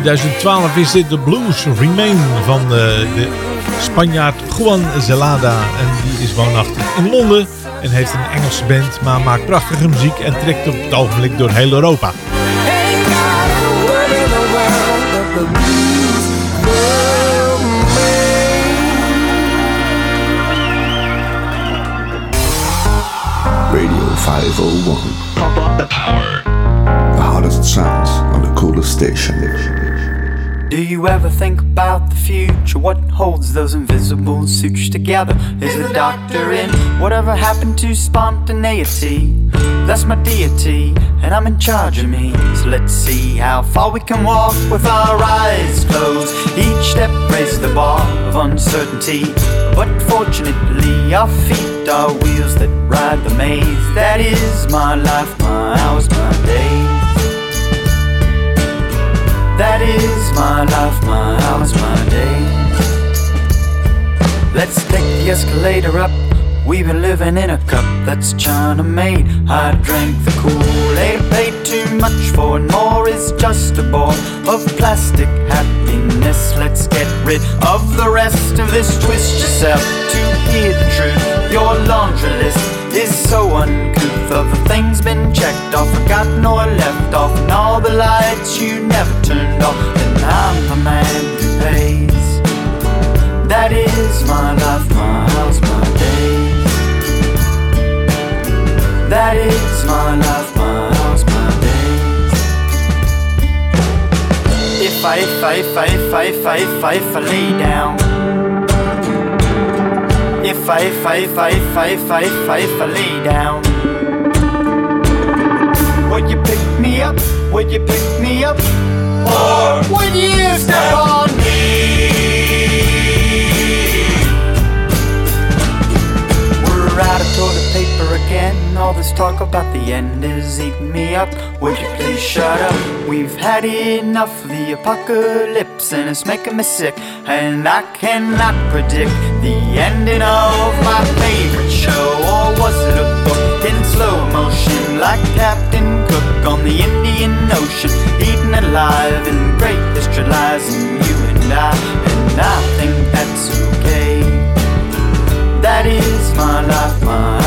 2012 is dit de Blues Remain van eh, de Spanjaard Juan Zelada. En die is woonachtig in Londen en heeft een Engelse band, maar maakt prachtige muziek en trekt op het ogenblik door heel Europa. Radio 501. Pump up the power. The hottest sounds on the coolest station. Do you ever think about the future? What holds those invisible suits together? Is the doctor in? Whatever happened to spontaneity? That's my deity, and I'm in charge of me. So let's see how far we can walk with our eyes closed. Each step raises the bar of uncertainty. But fortunately, our feet are wheels that ride the maze. That is my life, my hours, That is my life, my hours, my days. Let's take the escalator up. We've been living in a cup that's China made. I drank the Kool-Aid, paid too much for it. More is just a ball of plastic happiness. Let's get rid of the rest of this. Twist yourself to hear the truth. Your laundry list is so uncouth. Of the things been checked off, forgotten or left off, and all the lights you never turned off. And I'm the man who pays. That is my life, my house, my days. That is my life, my house, my days. If I, if I, if I, if I, if I, if I, if I lay down. If I, if I, if I, if lay down. Would you pick me up? Would you pick me up? Or would you step on me? We're out of toilet paper again. All this talk about the end is eating me up. Would you please shut up? We've had enough of the apocalypse and it's making me sick. And I cannot predict the ending of my favorite show. Or was it a book in slow motion like Captain Cook on the Indian Ocean? Eaten alive and great history lies in you and I. And I think that's okay. That is my life, my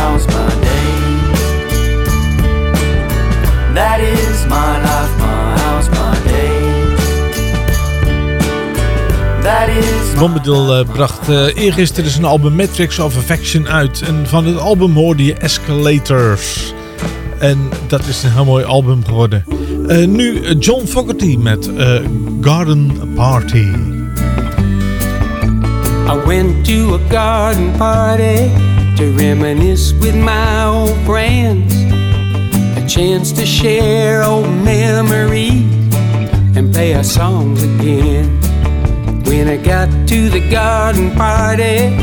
Bombadil uh, bracht uh, eergisteren zijn album Matrix of Affection uit. En van het album hoorde je Escalators. En dat is een heel mooi album geworden. Uh, nu John Fogerty met Garden Party. I went to a garden party to reminisce with my old friends. A chance to share old memories and play our songs again. When I got to the garden party,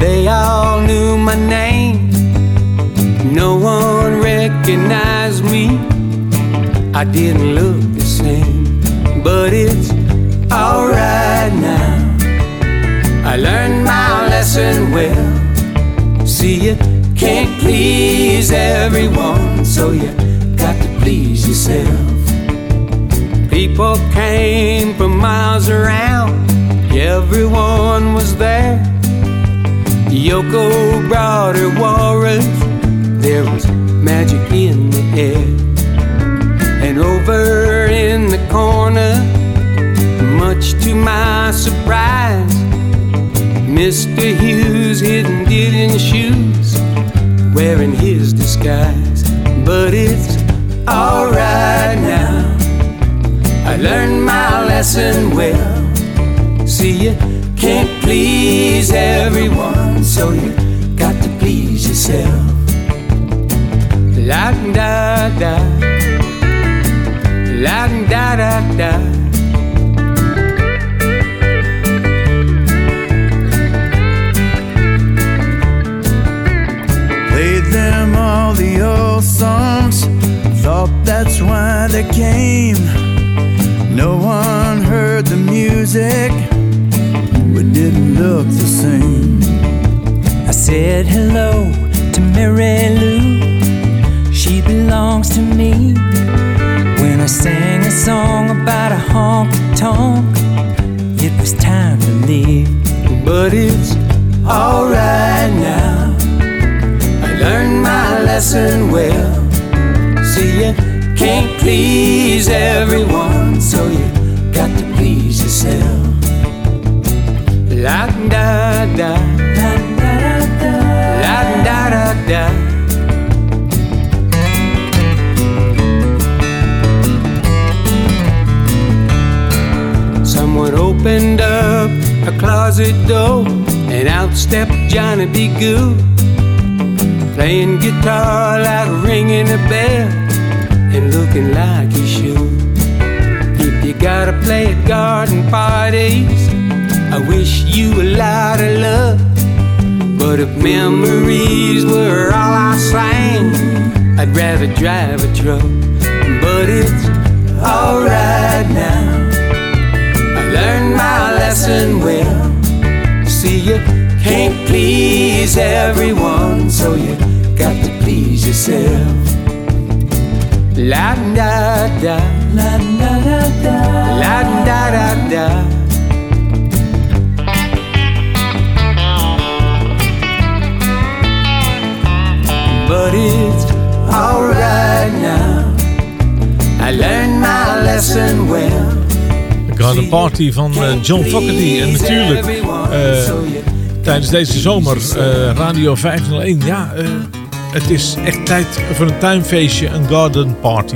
they all knew my name. No one recognized me. I didn't look the same, but it's alright now. I learned my lesson well. See, you can't please everyone, so you got to please yourself. People came from miles around, everyone was there. Yoko brought her walrus, there was magic in the air. And over in the corner, much to my surprise, Mr. Hughes hidden did in shoes, wearing his disguise. But it's alright now. I learned my lesson well. See, you can't please everyone, so you got to please yourself. La da da, la da da da. Played them all the old songs, thought that's why they came. No one heard the music, we didn't look the same. I said hello to Mary Lou, she belongs to me. When I sang a song about a honky tonk. It was time to leave, but it's alright now. I learned my lesson well. See, you can't please everyone, so you got to please yourself. La da da, la da da, da, la da da da. Someone opened up a closet door, and out stepped Johnny B. Good, playing guitar like ringing a bell, and looking like he should. Gotta play at garden parties, I wish you a lot of love. But if memories were all I sang, I'd rather drive a truck. But it's alright now. I learned my lesson well. See, you can't please everyone, so you got to please yourself. La da da, la da da da, la da da da. But it's alright now. I learned my lesson well. De Garden Party van eh, John Fogerty. En natuurlijk eh, tijdens deze zomer eh, Radio 501. Ja, het is echt tijd voor een tuinfeestje, een garden party.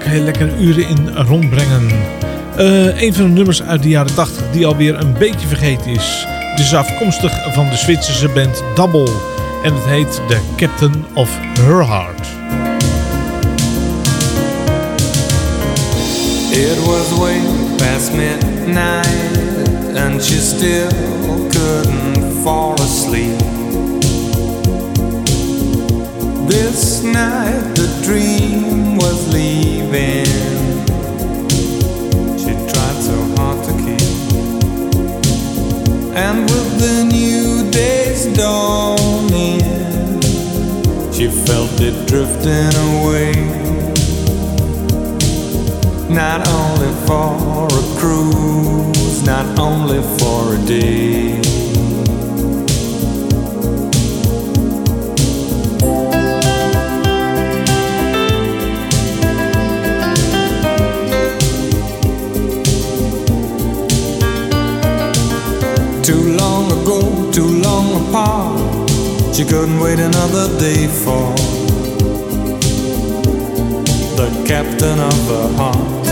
Kan je lekker uren in rondbrengen. Eh een van de nummers uit de jaren 80 die alweer een beetje vergeten is. Het is afkomstig van de Zwitserse band Double. En het heet The Captain of Her Heart. It was way past midnight, and she still couldn't fall. This night, the dream was leaving. She tried so hard to keep, and with the new day's dawning, she felt it drifting away. Not only for a cruise, not only for a day. Apart, she couldn't wait another day for the captain of her heart.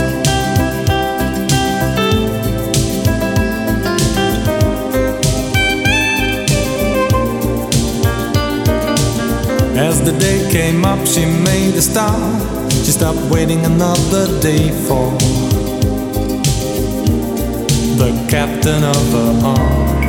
As the day came up, she made a start. She stopped waiting another day for the captain of her heart.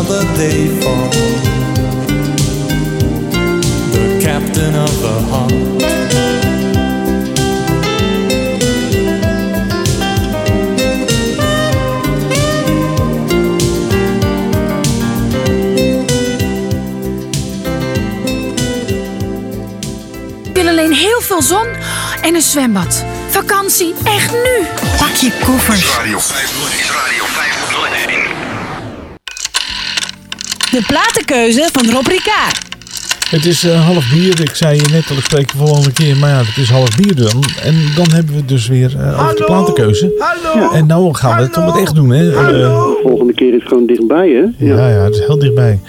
Another day for the captain of her heart. Ik wil alleen heel veel zon en een zwembad. Vakantie, echt nu. Pak je koffers. Radio 501 is Radio 501. De platenkeuze van Rob Ricard. Het is eh, half bier. Ik zei je net al, ik spreek je volgende keer. Maar ja, het is half bier dan. En dan hebben we dus weer eh, over de platenkeuze. Hallo. En nou gaan we het om het echt doen, hè? Eh, De volgende keer is gewoon dichtbij, hè? ja, ja, het is heel dichtbij.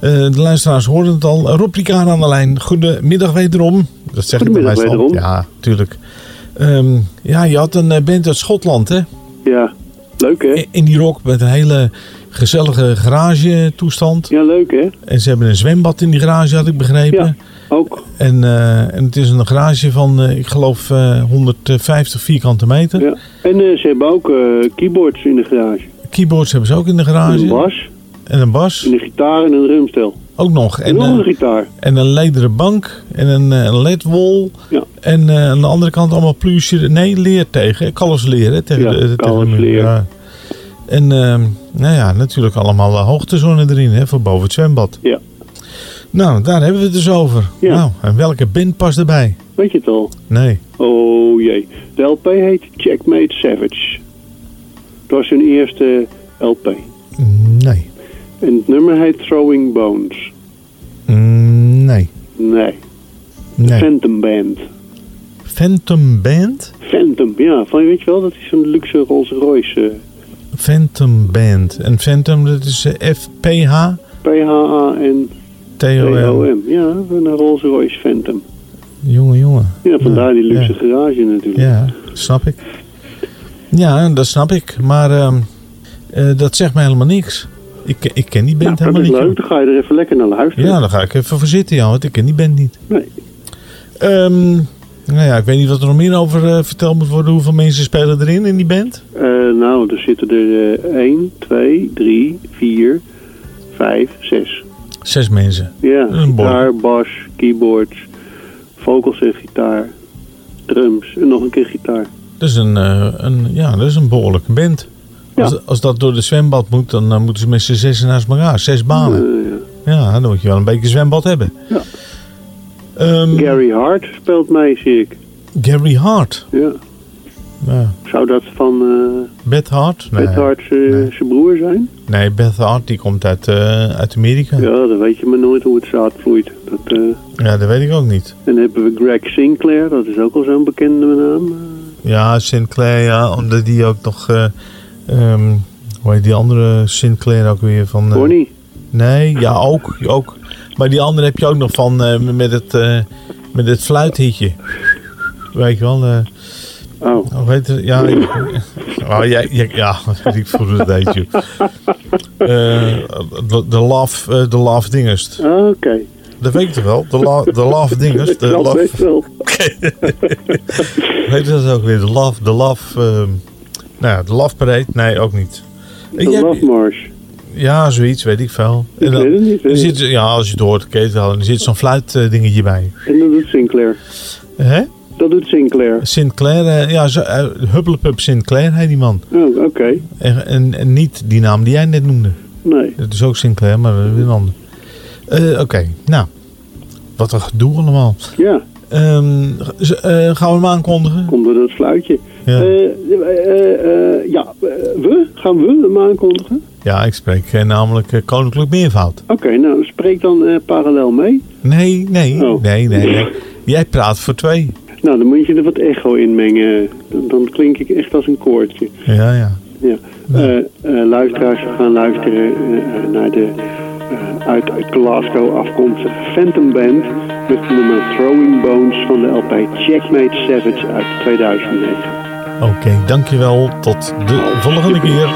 Eh, de luisteraars hoorden het al. Rob Ricard aan de lijn. Goedemiddag wederom. Dat zeg ik meestal. wederom. Ja, tuurlijk. Ehm, ja, je had een eh, band uit Schotland, hè? Ja, leuk hè? In die rock met een hele gezellige garage toestand. Ja, leuk hè? En ze hebben een zwembad in die garage, had ik begrepen. Ja, ook. En, eh, en het is een garage van, eh, ik geloof, eh, 150 vierkante meter. Ja. En eh, ze hebben ook eh, keyboards in de garage. Keyboards hebben ze ook in de garage. En een bas. En een bas. En een gitaar en een drumstel. Ook nog. En nog eh, een gitaar. En een lederen bank. En een, eh, een ledwol. Ja. En eh, aan de andere kant allemaal pluche. Nee, leer tegen. Kalfsleer. hè, Tegen Ja, de, tegen de muur. Ja. En ehm, nou ja, natuurlijk allemaal eh, hoogtezone erin. Hè, voor boven het zwembad. Ja. Nou, daar hebben we het dus over. Ja. Nou, en welke band past erbij? Weet je het al? Nee. Oh jee. De LP heet Checkmate Savage. Dat was hun eerste LP. Nee. En het nummer heet Throwing Bones. Mm, nee. Nee. Nee. Phantom Band. Phantom Band? Phantom, ja. Van, weet je wel, dat is zo'n luxe Rolls Royce. Phantom Band. En Phantom, dat is F-P-H? P-H-A-N T-O-M. Ja, een Rolls Royce Phantom. Jongen, jongen. Ja, vandaar die luxe Ja. garage natuurlijk. Ja, snap ik. Ja, dat snap ik. Maar ehm, eh, dat zegt mij helemaal niks. Ik, ik ken die band Nou, dat helemaal is niet. leuk. Dan ga je er even lekker naar luisteren. Ja, daar ga ik even voor zitten, ja, want ik ken die band niet. Nee. Ehm, nou ja, ik weet niet wat er nog meer over eh, verteld moet worden. Hoeveel mensen spelen erin in die band? Eh, nou, er zitten er eh 1, 2, 3, 4, 5, 6. Zes mensen. Ja, gitaar, bas, keyboards, vocals en gitaar, drums en nog een keer gitaar. Is een, eh, een, ja, dat is een behoorlijke band. Als, als dat door de zwembad moet, dan moeten ze met z'n zes naast elkaar. Zes banen. ja. dan moet je wel een beetje zwembad hebben. Ja. Ehm, Gary Hart speelt mee, zie ik. Gary Hart. Ja. Ja. Zou dat van eh Beth Hart? Nee. Beth Hart zijn broer zijn? Nee, Beth Hart die komt uit, eh, uit Amerika. Ja, dan weet je maar nooit hoe het zaad vloeit. Dat, eh, Ja, dat weet ik ook niet. En dan hebben we Greg Sinclair, dat is ook al zo'n bekende naam. Ja, Sinclair, ja, omdat die ook nog... eh ehm, hoe heet die andere Sinclair ook weer van... eh, Bonnie. Nee, ja, ook, ook. Maar die andere heb je ook nog van eh, met het, eh met het fluithitje. Weet je wel. eh oh. Heet het? Ja, ik, oh, ja, ja, ja, ik voel het deed je. Eh, de, de love, de love dingest. Oké. Dat weet ik toch wel? De, la, de love dingest. De Dat love, weet wel. weet je dat ook weer? De love, de love, ehm, nou ja, de love parade? Nee, ook niet. De Love March. Ja, zoiets, weet ik veel. Ik En dan- weet het niet, er weet zit, ja, als je het hoort, ken je het wel. En er zit zo'n fluitdingetje bij. En dat doet Sinclair. Hè? Dat doet Sinclair. Sinclair, eh, ja, zo, uh, Hupplepup Sinclair heet die man. Oh, oké. En, en, en niet die naam die jij net noemde. Nee. Dat is ook Sinclair, maar weer een ander. Eh, Oké, nou. Wat een gedoe allemaal. Ja. Ehm, eh, gaan we hem aankondigen? Komt door dat fluitje. Ja. Eh, eh, ja, we? Gaan we hem aankondigen? Ja, ik spreek namelijk koninklijk meervoud. Oké, nou spreek dan parallel mee. Nee, nee, Oh. nee, nee, nee. Jij praat voor twee. Nou, dan moet je er wat echo in mengen. Dan, dan klink ik echt als een koortje. Ja, ja. Ja. Eh, luisteraars, gaan luisteren naar de eh, uit Glasgow afkomstige Phantom Band met het nummer Throwing Bones van de LP Checkmate Savage uit 2009. Oké, dankjewel. Tot de volgende keer.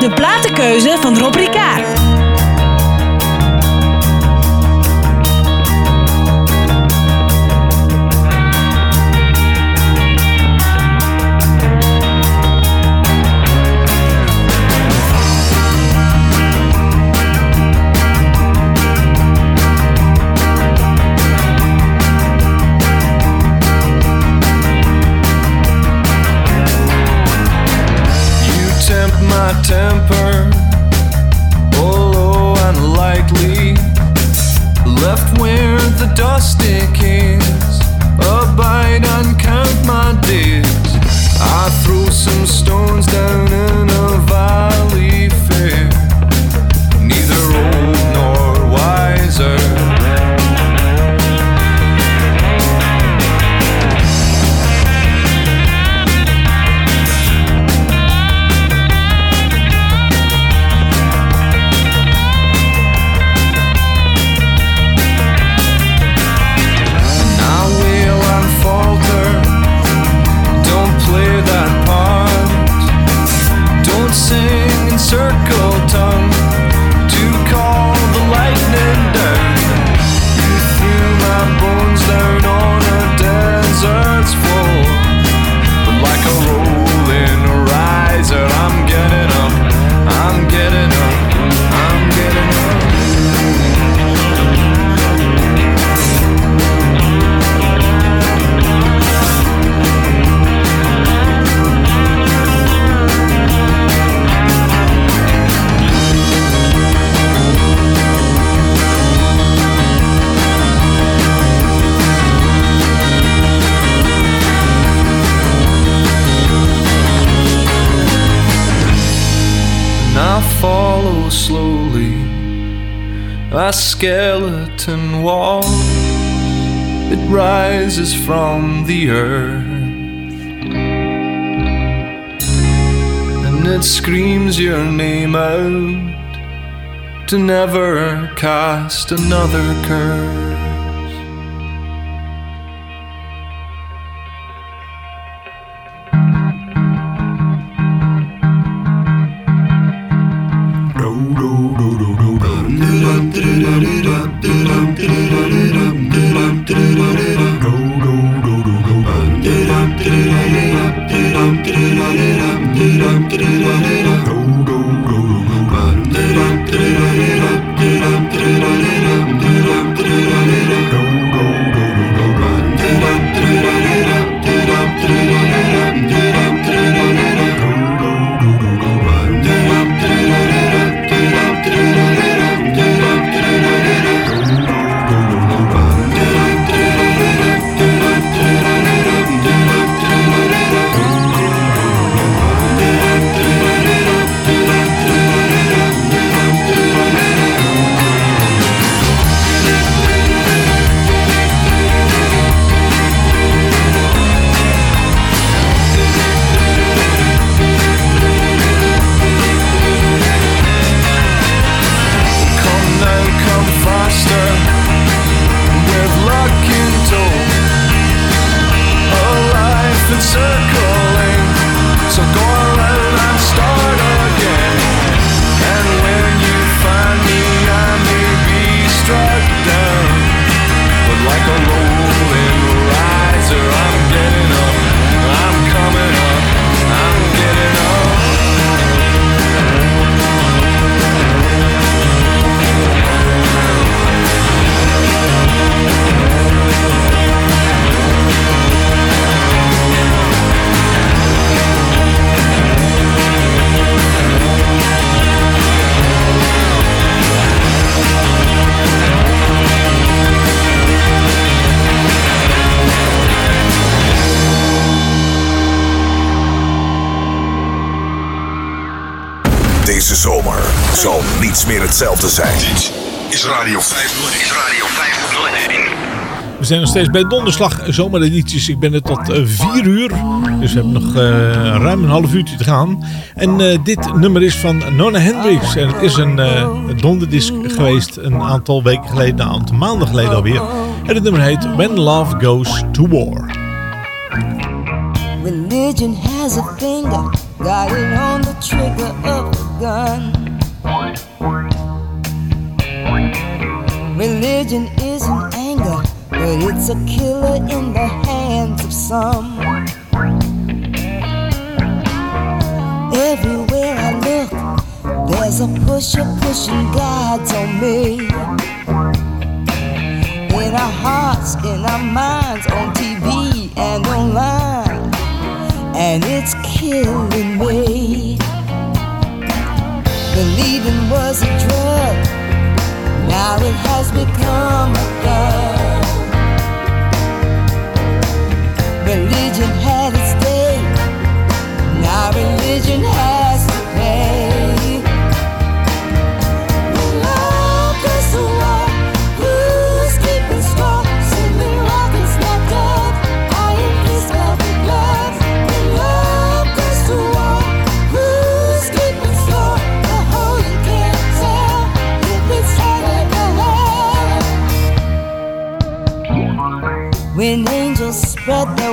De platenkeuze van Rob Ricard. Slowly a skeleton wall. It rises from the earth and it screams your name out to never cast another curse. steeds bij Donderslag zomeredities. Ik ben er tot eh, 4 uur. Dus we hebben nog eh, ruim een half uurtje te gaan. En eh, dit nummer is van Nona Hendricks. En het is een uh, donderdisc geweest een aantal weken geleden. na een aantal maanden geleden alweer. En het nummer heet When Love Goes to War. Religion has a finger Guiding on the trigger of a gun Religion It's a killer in the hands of some. Everywhere I look, there's a pusher pushing God's on me. In our hearts, in our minds, on TV and online. And it's killing me. Believing was a drug, now it has become but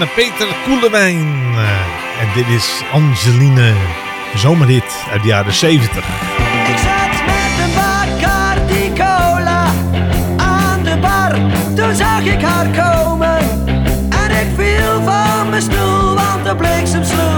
aan Peter Koelewijn. En dit is Angeline Zomerhit uit de jaren 70. Ik met een badkar die cola aan de bar. Toen zag ik haar komen en ik viel van mijn stoel, want de bliksem sloeg.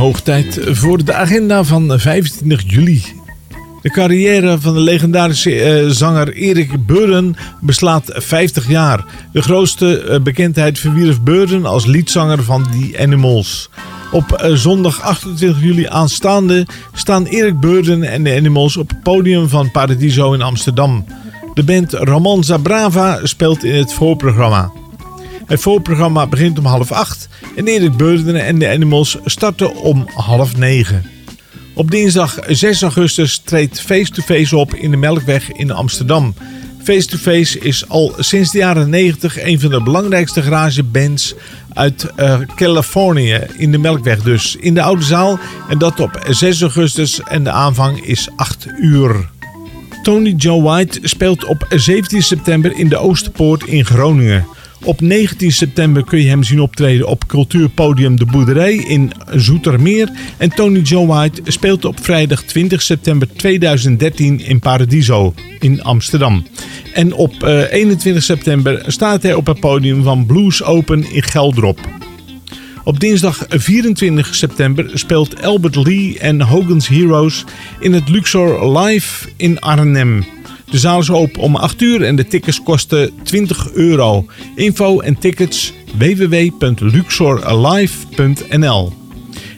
Hoog tijd voor de agenda van 25 juli. De carrière van de legendarische eh, zanger Erik Beuren beslaat 50 jaar. De grootste eh, bekendheid verwierf Beuren als liedzanger van The Animals. Op eh, zondag 28 juli aanstaande staan Erik Beuren en The Animals op het podium van Paradiso in Amsterdam. De band Romanza Brava speelt in het voorprogramma. Het voorprogramma begint om half acht en Erik Beurden en de Animals starten om half negen. Op dinsdag 6 augustus treedt Face to Face op in de Melkweg in Amsterdam. Face to Face is al sinds de jaren 90 een van de belangrijkste garagebands uit eh, Californië. In de Melkweg dus, in de Oude Zaal. En dat op 6 augustus en de aanvang is 8 uur. Tony Joe White speelt op 17 september in de Oosterpoort in Groningen. Op 19 september kun je hem zien optreden op cultuurpodium De Boerderij in Zoetermeer. En Tony Joe White speelt op vrijdag 20 september 2013 in Paradiso in Amsterdam. En op eh, 21 september staat hij op het podium van Blues Open in Geldrop. Op dinsdag 24 september speelt Albert Lee en Hogan's Heroes in het Luxor Live in Arnhem. De zaal is open om 8 uur en de tickets kosten 20 euro. Info en tickets www.luxorlive.nl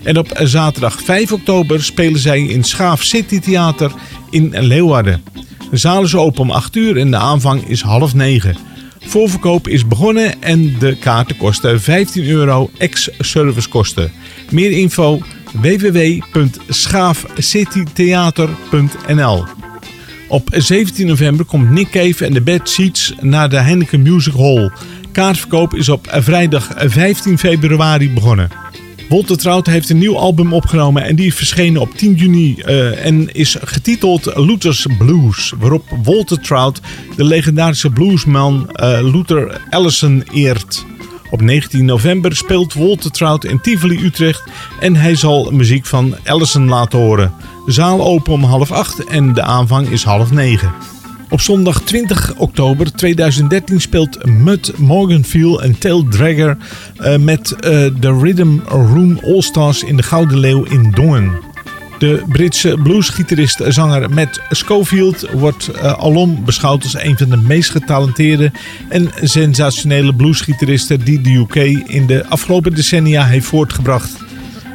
En op zaterdag 5 oktober spelen zij in Schaaf City Theater in Leeuwarden. De zaal is open om 8 uur en de aanvang is half 9. Voorverkoop is begonnen en de kaarten kosten 15 euro ex-servicekosten. Meer info www.schaafcitytheater.nl Op 17 november komt Nick Cave en de Bad Seeds naar de Heineken Music Hall. Kaartverkoop is op vrijdag 15 februari begonnen. Wolter Trout heeft een nieuw album opgenomen en die is verschenen op 10 juni eh, en is getiteld Luther's Blues. Waarop Walter Trout de legendarische bluesman eh, Luther Allison eert. Op 19 november speelt Walter Trout in Tivoli Utrecht en hij zal muziek van Allison laten horen. Zaal open om half acht en de aanvang is half negen. Op zondag 20 oktober 2013 speelt Mud Morganfield en Tail Dragger eh, met eh, de Rhythm Room All-Stars in de Gouden Leeuw in Dongen. De Britse bluesgitarist-zanger Matt Schofield wordt eh, alom beschouwd als een van de meest getalenteerde en sensationele bluesgitaristen die de UK in de afgelopen decennia heeft voortgebracht.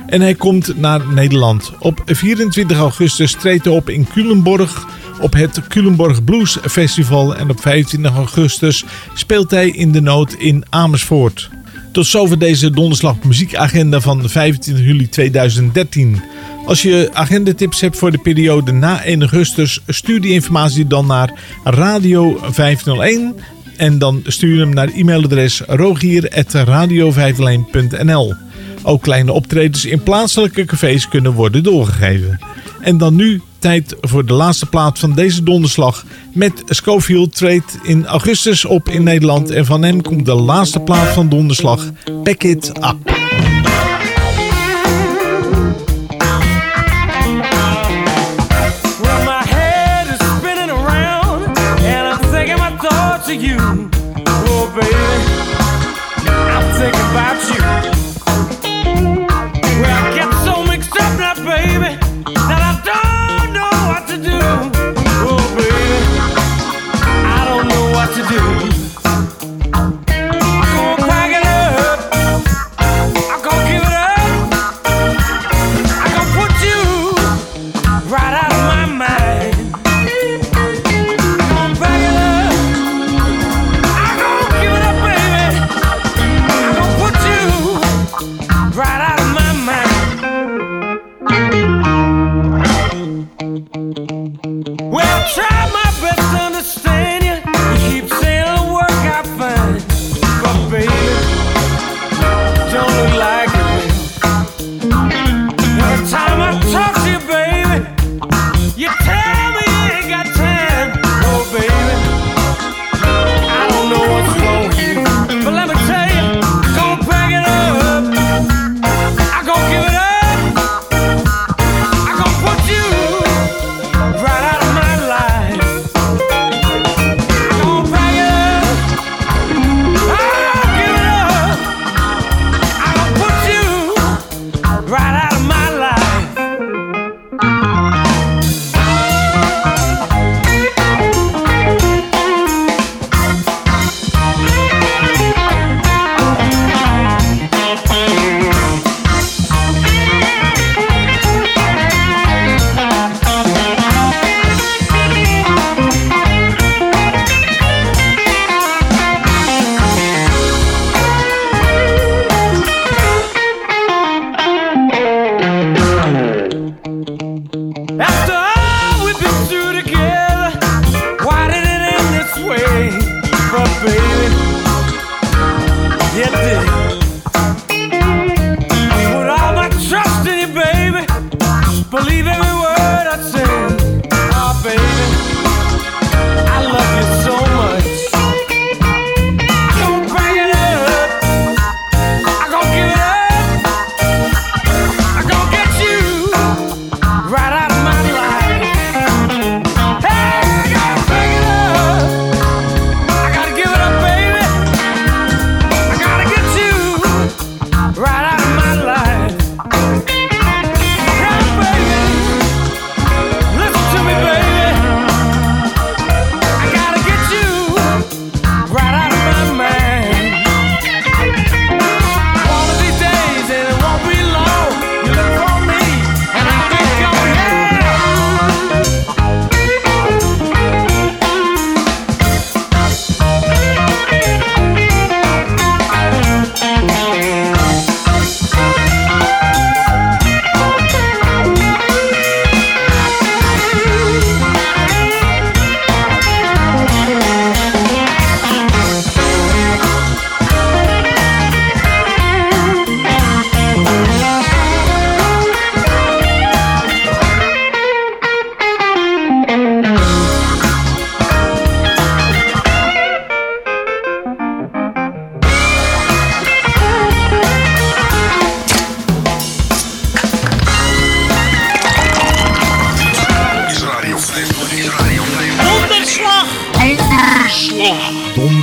En hij komt naar Nederland. Op 24 augustus treedt hij op in Culemborg op het Culemborg Blues Festival en op 25 augustus speelt hij in de Nood in Amersfoort. Tot zover deze donderslag muziekagenda van 25 juli 2013. Als je agendatips hebt voor de periode na 1 augustus, stuur die informatie dan naar Radio 501 en dan stuur hem naar e-mailadres rogier.radio501.nl. Ook kleine optredens in plaatselijke cafés kunnen worden doorgegeven. En dan nu tijd voor de laatste plaat van deze donderslag. Met Schofield treedt in augustus op in Nederland. En van hem komt de laatste plaat van donderslag. Pack It Up.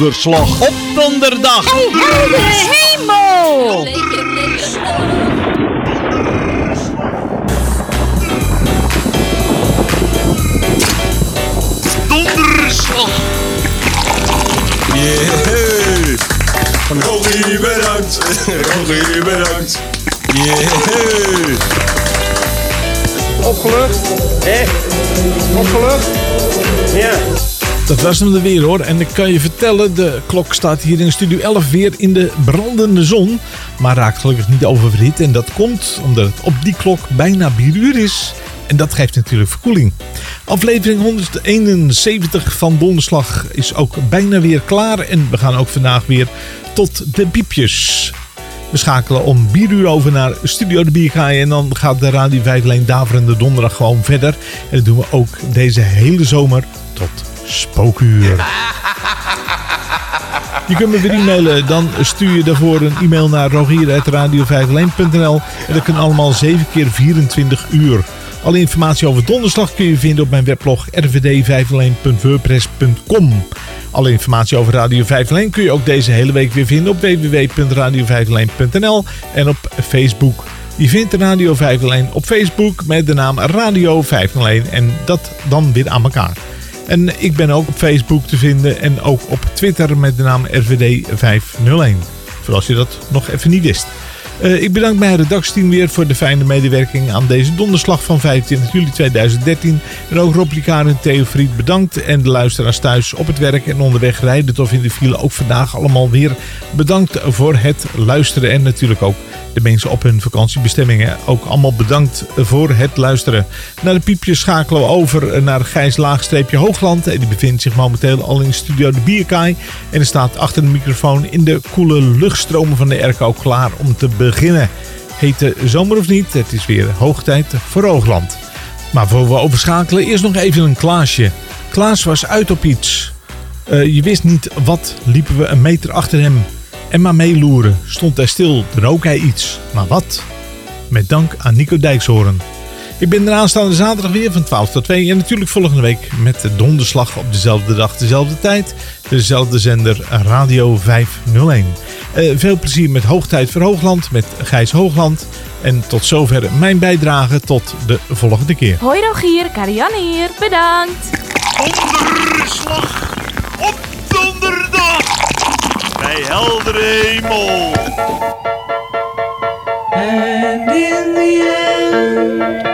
Donderslag op donderdag. Heldere hemel! Donderslag. Yeah. Rogie, bedankt. Rogie, bedankt. Yeah. Opgelucht? Hé? Opgelucht? Ja. Dat was hem er weer hoor. En ik kan je vertellen, de klok staat hier in Studio 11 weer in de brandende zon. Maar raakt gelukkig niet oververhit. En dat komt omdat het op die klok bijna 4 uur is. En dat geeft natuurlijk verkoeling. Aflevering 171 van Donderslag is ook bijna weer klaar. En we gaan ook vandaag weer tot de piepjes. We schakelen om 4 uur over naar Studio de Bierkaai. En dan gaat de Radio 5 Leen Daverende Donderdag gewoon verder. En dat doen we ook deze hele zomer tot spookuur. Je kunt me weer e-mailen. Dan stuur je daarvoor een e-mail naar rogier.radio5leen.nl En dat kan allemaal 7 keer 24 uur. Alle informatie over donderslag kun je vinden op mijn weblog rvd5alleen.wordpress.com. Alle informatie over Radio 501 kun je ook deze hele week weer vinden op www.radio501.nl en op Facebook. Je vindt Radio 501 op Facebook met de naam Radio 501 en dat dan weer aan elkaar. En ik ben ook op Facebook te vinden en ook op Twitter met de naam RVD501. Voor als je dat nog even niet wist. Eh, ik bedank mijn redactieteam weer voor de fijne medewerking aan deze donderslag van 25 juli 2013. En ook Rob en Theo Fried bedankt. En de luisteraars thuis op het werk en onderweg rijden of in de file ook vandaag allemaal weer bedankt voor het luisteren. En natuurlijk ook de mensen op hun vakantiebestemmingen ook allemaal bedankt voor het luisteren. Naar de piepjes schakelen we over naar Gijs Laagstreepje Hoogland. En die bevindt zich momenteel al in studio De Bierkaai. En er staat achter de microfoon in de koele luchtstromen van de airco klaar om te beginnen. Heet de zomer of niet, het is weer hoog tijd voor Hoogland. Maar voor we overschakelen, eerst nog even een Klaasje. Klaas was uit op iets. Eh, je wist niet wat, liepen we een meter achter hem. En maar meeloeren, stond hij stil, rook hij iets. Maar wat? Met dank aan Nico Dijkshoorn. Ik ben er aanstaande zaterdag weer van 12 tot 2. En natuurlijk volgende week met de donderslag op dezelfde dag, dezelfde tijd. Dezelfde zender Radio 501. Eh, veel plezier met Hoogtijd voor Hoogland, met Gijs Hoogland. En tot zover mijn bijdrage. Tot de volgende keer. Hoi Rogier, Karianne hier. Bedankt. Donderslag op donderdag. Bij heldere hemel. And in the end.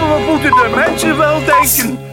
Wat moeten de mensen wel denken?